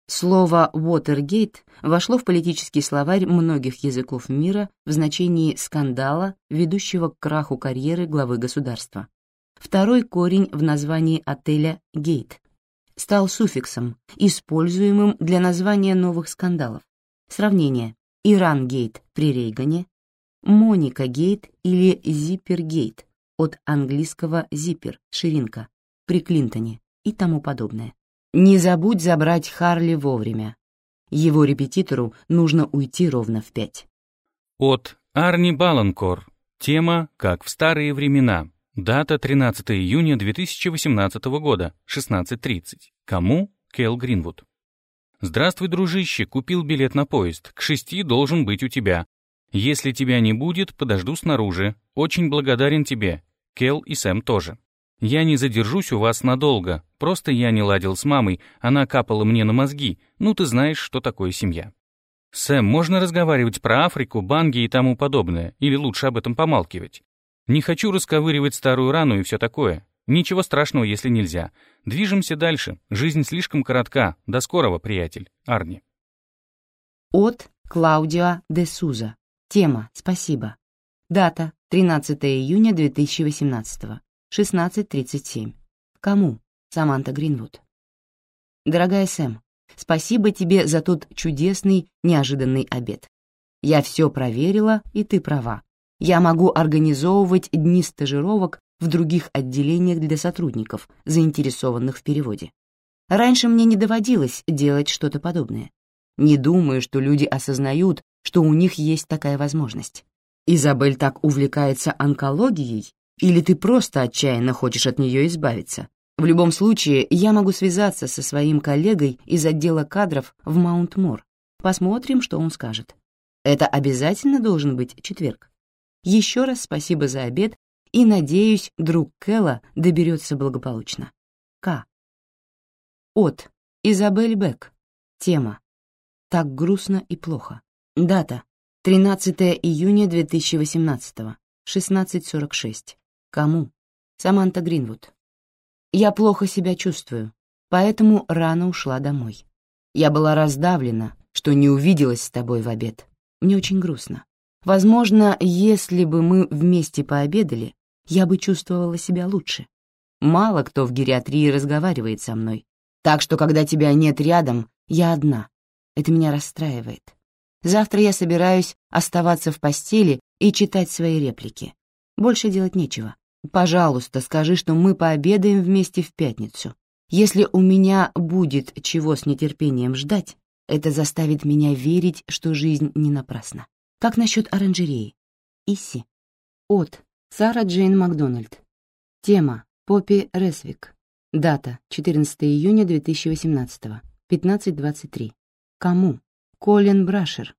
Слово «Уотергейт» вошло в политический словарь многих языков мира в значении скандала, ведущего к краху карьеры главы государства. Второй корень в названии отеля «Гейт» стал суффиксом, используемым для названия новых скандалов. Сравнение «Иран-гейт» при Рейгане, «Моника-гейт» или «Зиппер-гейт» от английского «зиппер» — ширинка, при Клинтоне и тому подобное. Не забудь забрать Харли вовремя. Его репетитору нужно уйти ровно в пять. От Арни Баланкор. Тема «Как в старые времена». Дата 13 июня 2018 года, 16.30. Кому? Кел Гринвуд. «Здравствуй, дружище, купил билет на поезд. К шести должен быть у тебя. Если тебя не будет, подожду снаружи. Очень благодарен тебе. Кел и Сэм тоже. Я не задержусь у вас надолго. Просто я не ладил с мамой, она капала мне на мозги. Ну, ты знаешь, что такое семья». «Сэм, можно разговаривать про Африку, банги и тому подобное, или лучше об этом помалкивать? Не хочу расковыривать старую рану и все такое. Ничего страшного, если нельзя. Движемся дальше. Жизнь слишком коротка. До скорого, приятель. Арни. От Клаудио де Суза. Тема «Спасибо». Дата 13 июня 2018. 16.37. Кому? Саманта Гринвуд. Дорогая Сэм, спасибо тебе за тот чудесный, неожиданный обед. Я все проверила, и ты права я могу организовывать дни стажировок в других отделениях для сотрудников, заинтересованных в переводе. Раньше мне не доводилось делать что-то подобное. Не думаю, что люди осознают, что у них есть такая возможность. Изабель так увлекается онкологией, или ты просто отчаянно хочешь от нее избавиться? В любом случае, я могу связаться со своим коллегой из отдела кадров в Маунт-Мор. Посмотрим, что он скажет. Это обязательно должен быть четверг. Еще раз спасибо за обед и, надеюсь, друг Кэлла доберется благополучно. К. От. Изабель Бек. Тема. Так грустно и плохо. Дата. 13 июня 2018. 16.46. Кому? Саманта Гринвуд. Я плохо себя чувствую, поэтому рано ушла домой. Я была раздавлена, что не увиделась с тобой в обед. Мне очень грустно. Возможно, если бы мы вместе пообедали, я бы чувствовала себя лучше. Мало кто в гериатрии разговаривает со мной, так что, когда тебя нет рядом, я одна. Это меня расстраивает. Завтра я собираюсь оставаться в постели и читать свои реплики. Больше делать нечего. Пожалуйста, скажи, что мы пообедаем вместе в пятницу. Если у меня будет чего с нетерпением ждать, это заставит меня верить, что жизнь не напрасна. Как насчет оранжереи? Исси. От. Сара Джейн Макдональд. Тема. Поппи Ресвик. Дата. 14 июня 2018. 15.23. Кому? Колин Брашер.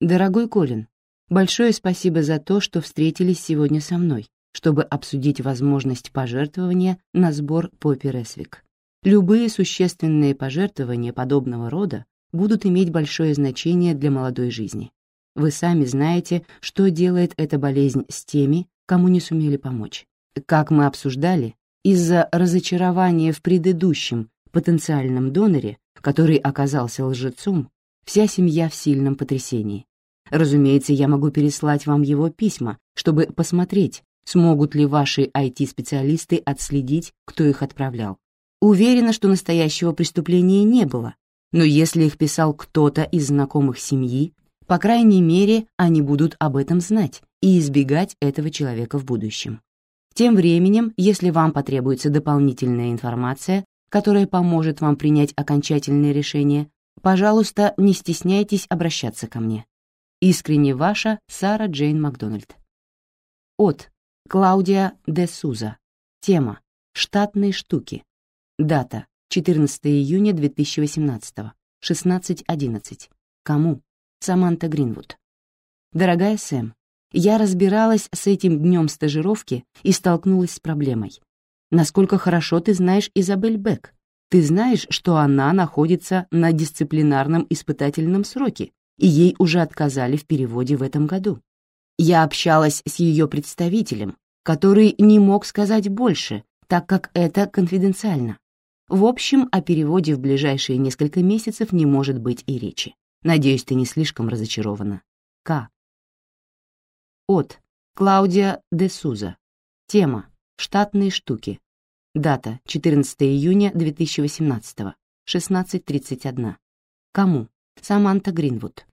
Дорогой Колин, большое спасибо за то, что встретились сегодня со мной, чтобы обсудить возможность пожертвования на сбор Поппи Ресвик. Любые существенные пожертвования подобного рода будут иметь большое значение для молодой жизни. Вы сами знаете, что делает эта болезнь с теми, кому не сумели помочь. Как мы обсуждали, из-за разочарования в предыдущем потенциальном доноре, который оказался лжецом, вся семья в сильном потрясении. Разумеется, я могу переслать вам его письма, чтобы посмотреть, смогут ли ваши IT-специалисты отследить, кто их отправлял. Уверена, что настоящего преступления не было, но если их писал кто-то из знакомых семьи, по крайней мере, они будут об этом знать и избегать этого человека в будущем. Тем временем, если вам потребуется дополнительная информация, которая поможет вам принять окончательное решение, пожалуйста, не стесняйтесь обращаться ко мне. Искренне ваша Сара Джейн Макдональд. От Клаудия де Суза. Тема «Штатные штуки». Дата 14 июня 2018. 16.11. Кому? Саманта Гринвуд. Дорогая Сэм, я разбиралась с этим днем стажировки и столкнулась с проблемой. Насколько хорошо ты знаешь Изабель Бек? Ты знаешь, что она находится на дисциплинарном испытательном сроке, и ей уже отказали в переводе в этом году. Я общалась с ее представителем, который не мог сказать больше, так как это конфиденциально. В общем, о переводе в ближайшие несколько месяцев не может быть и речи. Надеюсь, ты не слишком разочарована. К. От. Клаудия де Суза. Тема. Штатные штуки. Дата. 14 июня 2018. 16.31. Кому? Саманта Гринвуд.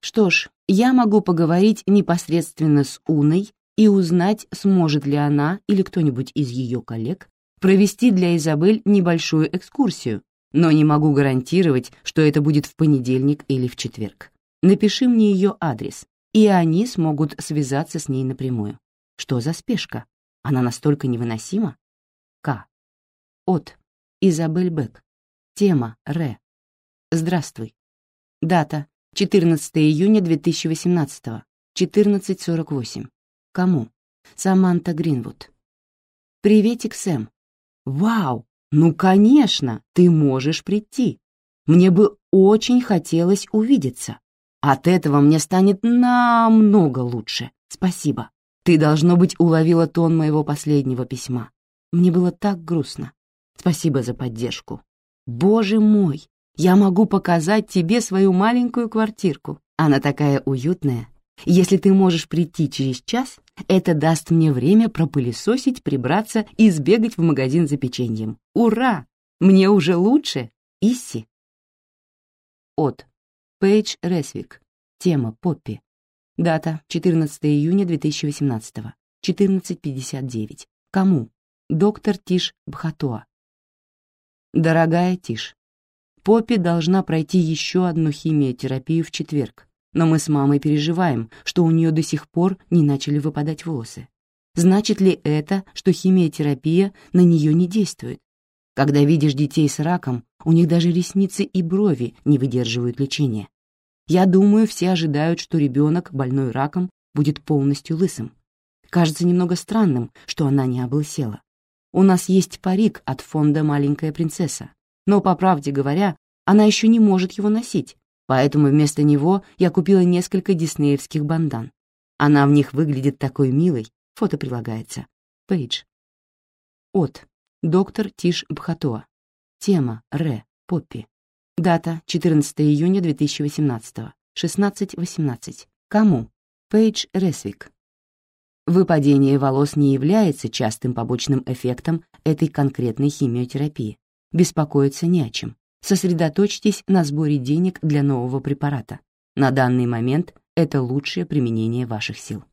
Что ж, я могу поговорить непосредственно с Уной и узнать, сможет ли она или кто-нибудь из ее коллег провести для Изабель небольшую экскурсию, но не могу гарантировать, что это будет в понедельник или в четверг. Напиши мне ее адрес, и они смогут связаться с ней напрямую. Что за спешка? Она настолько невыносима? К. От. Изабель Бек. Тема. Ре. Здравствуй. Дата. 14 июня 2018. 14.48. Кому? Саманта Гринвуд. Приветик, Сэм. Вау, ну, конечно, ты можешь прийти. Мне бы очень хотелось увидеться. От этого мне станет намного лучше. Спасибо. Ты, должно быть, уловила тон моего последнего письма. Мне было так грустно. Спасибо за поддержку. Боже мой, я могу показать тебе свою маленькую квартирку. Она такая уютная, если ты можешь прийти через час, это даст мне время пропылесосить, прибраться и сбегать в магазин за печеньем. Ура! Мне уже лучше, Исси. От. Пейдж Ресвик. Тема Поппи. Дата 14 июня 2018. 14.59. Кому? Доктор Тиш Бхатоа. Дорогая Тиш, Поппи должна пройти еще одну химиотерапию в четверг но мы с мамой переживаем, что у нее до сих пор не начали выпадать волосы. Значит ли это, что химиотерапия на нее не действует? Когда видишь детей с раком, у них даже ресницы и брови не выдерживают лечения. Я думаю, все ожидают, что ребенок, больной раком, будет полностью лысым. Кажется немного странным, что она не облысела. У нас есть парик от фонда «Маленькая принцесса», но, по правде говоря, она еще не может его носить, Поэтому вместо него я купила несколько диснеевских бандан. Она в них выглядит такой милой, фото прилагается. Пейдж. От. Доктор Тиш Бхатоа. Тема. Ре. Поппи. Дата. 14 июня 2018. 16.18. Кому? Пейдж Ресвик. Выпадение волос не является частым побочным эффектом этой конкретной химиотерапии. Беспокоиться не о чем. Сосредоточьтесь на сборе денег для нового препарата. На данный момент это лучшее применение ваших сил.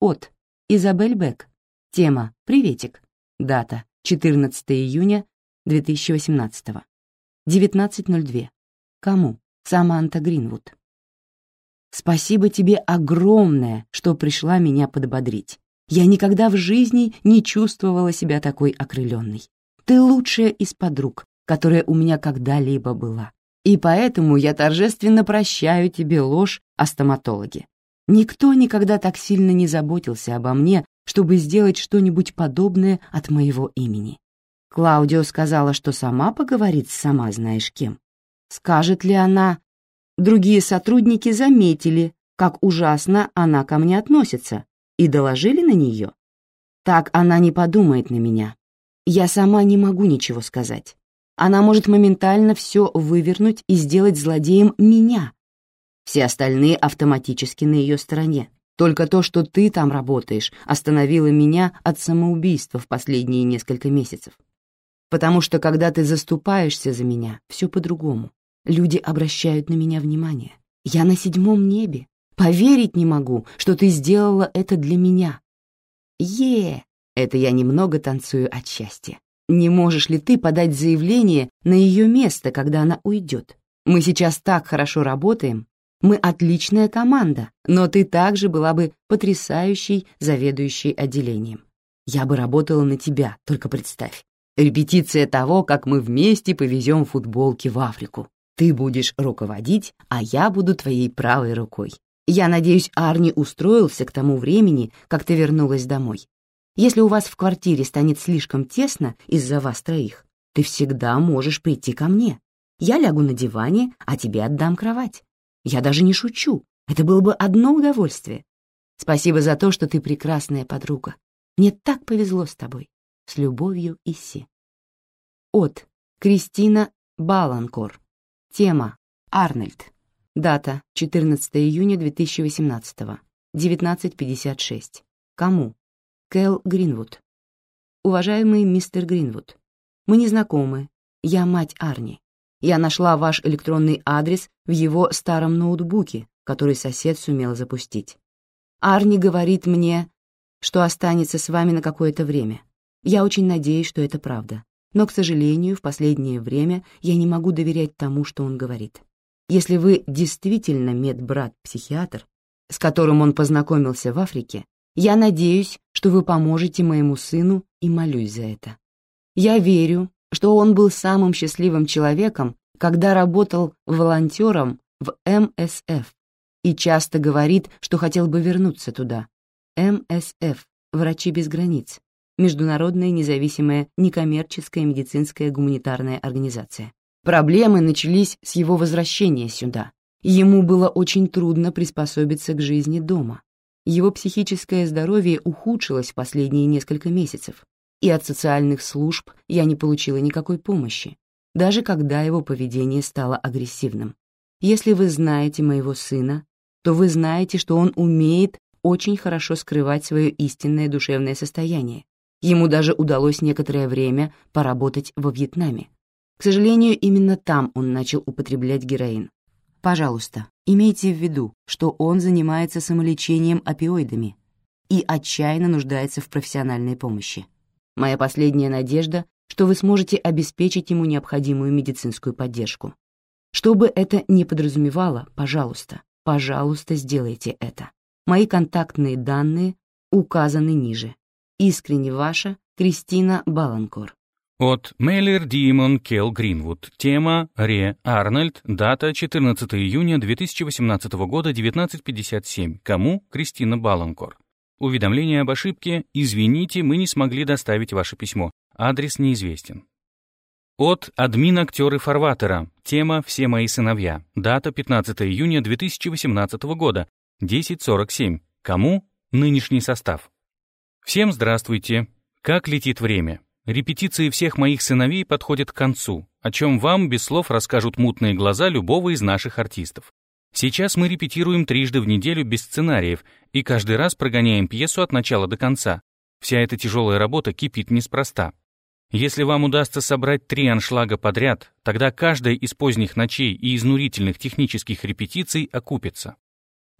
От. Изабель Бек. Тема «Приветик». Дата 14 июня 2018. 19.02. Кому? Саманта Гринвуд. Спасибо тебе огромное, что пришла меня подбодрить. Я никогда в жизни не чувствовала себя такой окрыленной. Ты лучшая из подруг, которая у меня когда-либо была. И поэтому я торжественно прощаю тебе ложь о стоматологе. Никто никогда так сильно не заботился обо мне, чтобы сделать что-нибудь подобное от моего имени. Клаудио сказала, что сама поговорит с сама знаешь кем. Скажет ли она? Другие сотрудники заметили, как ужасно она ко мне относится, и доложили на нее. Так она не подумает на меня. Я сама не могу ничего сказать она может моментально все вывернуть и сделать злодеем меня. Все остальные автоматически на ее стороне. Только то, что ты там работаешь, остановило меня от самоубийства в последние несколько месяцев. Потому что когда ты заступаешься за меня, все по-другому. Люди обращают на меня внимание. Я на седьмом небе. Поверить не могу, что ты сделала это для меня. Е, это я немного танцую от счастья. Не можешь ли ты подать заявление на ее место, когда она уйдет? Мы сейчас так хорошо работаем. Мы отличная команда, но ты также была бы потрясающей заведующей отделением. Я бы работала на тебя, только представь. Репетиция того, как мы вместе повезем футболки в Африку. Ты будешь руководить, а я буду твоей правой рукой. Я надеюсь, Арни устроился к тому времени, как ты вернулась домой. Если у вас в квартире станет слишком тесно из-за вас троих, ты всегда можешь прийти ко мне. Я лягу на диване, а тебе отдам кровать. Я даже не шучу. Это было бы одно удовольствие. Спасибо за то, что ты прекрасная подруга. Мне так повезло с тобой. С любовью, Исси. От Кристина Баланкор. Тема Арнольд. Дата 14 июня 2018. 19.56. Кому? Кэл Гринвуд. Уважаемый мистер Гринвуд, мы не знакомы. Я мать Арни. Я нашла ваш электронный адрес в его старом ноутбуке, который сосед сумел запустить. Арни говорит мне, что останется с вами на какое-то время. Я очень надеюсь, что это правда. Но, к сожалению, в последнее время я не могу доверять тому, что он говорит. Если вы действительно медбрат-психиатр, с которым он познакомился в Африке, я надеюсь, что вы поможете моему сыну и молюсь за это. Я верю, что он был самым счастливым человеком, когда работал волонтером в МСФ и часто говорит, что хотел бы вернуться туда. МСФ — Врачи без границ, международная независимая некоммерческая медицинская гуманитарная организация. Проблемы начались с его возвращения сюда. Ему было очень трудно приспособиться к жизни дома. Его психическое здоровье ухудшилось в последние несколько месяцев, и от социальных служб я не получила никакой помощи, даже когда его поведение стало агрессивным. Если вы знаете моего сына, то вы знаете, что он умеет очень хорошо скрывать свое истинное душевное состояние. Ему даже удалось некоторое время поработать во Вьетнаме. К сожалению, именно там он начал употреблять героин. Пожалуйста, имейте в виду, что он занимается самолечением опиоидами и отчаянно нуждается в профессиональной помощи. Моя последняя надежда, что вы сможете обеспечить ему необходимую медицинскую поддержку. Что бы это ни подразумевало, пожалуйста, пожалуйста, сделайте это. Мои контактные данные указаны ниже. Искренне ваша Кристина Баланкор. От Мейлер Димон Келл Гринвуд. Тема Ре Арнольд. Дата 14 июня 2018 года 19.57. Кому? Кристина Баланкор. Уведомление об ошибке «Извините, мы не смогли доставить ваше письмо. Адрес неизвестен». От админ актеры Фарватера. Тема «Все мои сыновья». Дата 15 июня 2018 года. 10.47. Кому? Нынешний состав. Всем здравствуйте. Как летит время? Репетиции всех моих сыновей подходят к концу, о чем вам без слов расскажут мутные глаза любого из наших артистов. Сейчас мы репетируем трижды в неделю без сценариев и каждый раз прогоняем пьесу от начала до конца. Вся эта тяжелая работа кипит неспроста. Если вам удастся собрать три аншлага подряд, тогда каждая из поздних ночей и изнурительных технических репетиций окупится.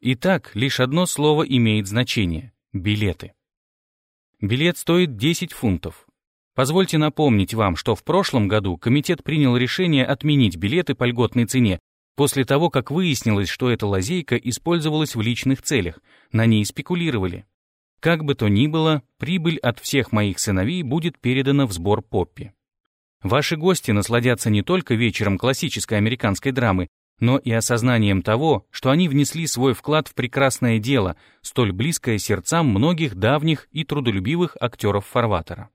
Итак, лишь одно слово имеет значение — билеты. Билет стоит 10 фунтов. Позвольте напомнить вам, что в прошлом году комитет принял решение отменить билеты по льготной цене После того, как выяснилось, что эта лазейка использовалась в личных целях, на ней спекулировали. Как бы то ни было, прибыль от всех моих сыновей будет передана в сбор Поппи. Ваши гости насладятся не только вечером классической американской драмы, но и осознанием того, что они внесли свой вклад в прекрасное дело, столь близкое сердцам многих давних и трудолюбивых актеров Фарватера.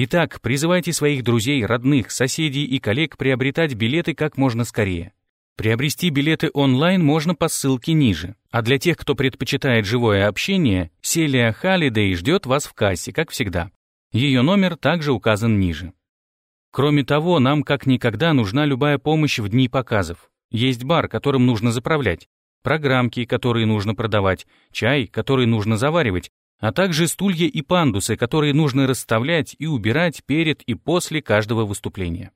Итак, призывайте своих друзей, родных, соседей и коллег приобретать билеты как можно скорее. Приобрести билеты онлайн можно по ссылке ниже. А для тех, кто предпочитает живое общение, Селия Халидей ждет вас в кассе, как всегда. Ее номер также указан ниже. Кроме того, нам как никогда нужна любая помощь в дни показов. Есть бар, которым нужно заправлять, программки, которые нужно продавать, чай, который нужно заваривать, а также стулья и пандусы, которые нужно расставлять и убирать перед и после каждого выступления.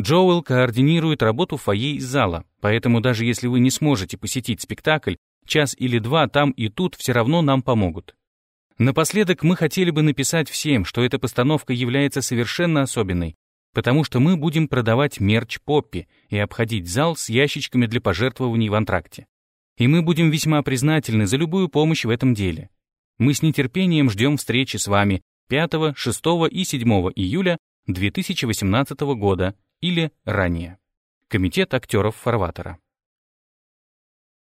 Джоэл координирует работу фойе из зала, поэтому даже если вы не сможете посетить спектакль, час или два там и тут все равно нам помогут. Напоследок мы хотели бы написать всем, что эта постановка является совершенно особенной, потому что мы будем продавать мерч Поппи и обходить зал с ящичками для пожертвований в антракте. И мы будем весьма признательны за любую помощь в этом деле. Мы с нетерпением ждем встречи с вами 5, 6 и 7 июля 2018 года или ранее. Комитет актеров Фарватера.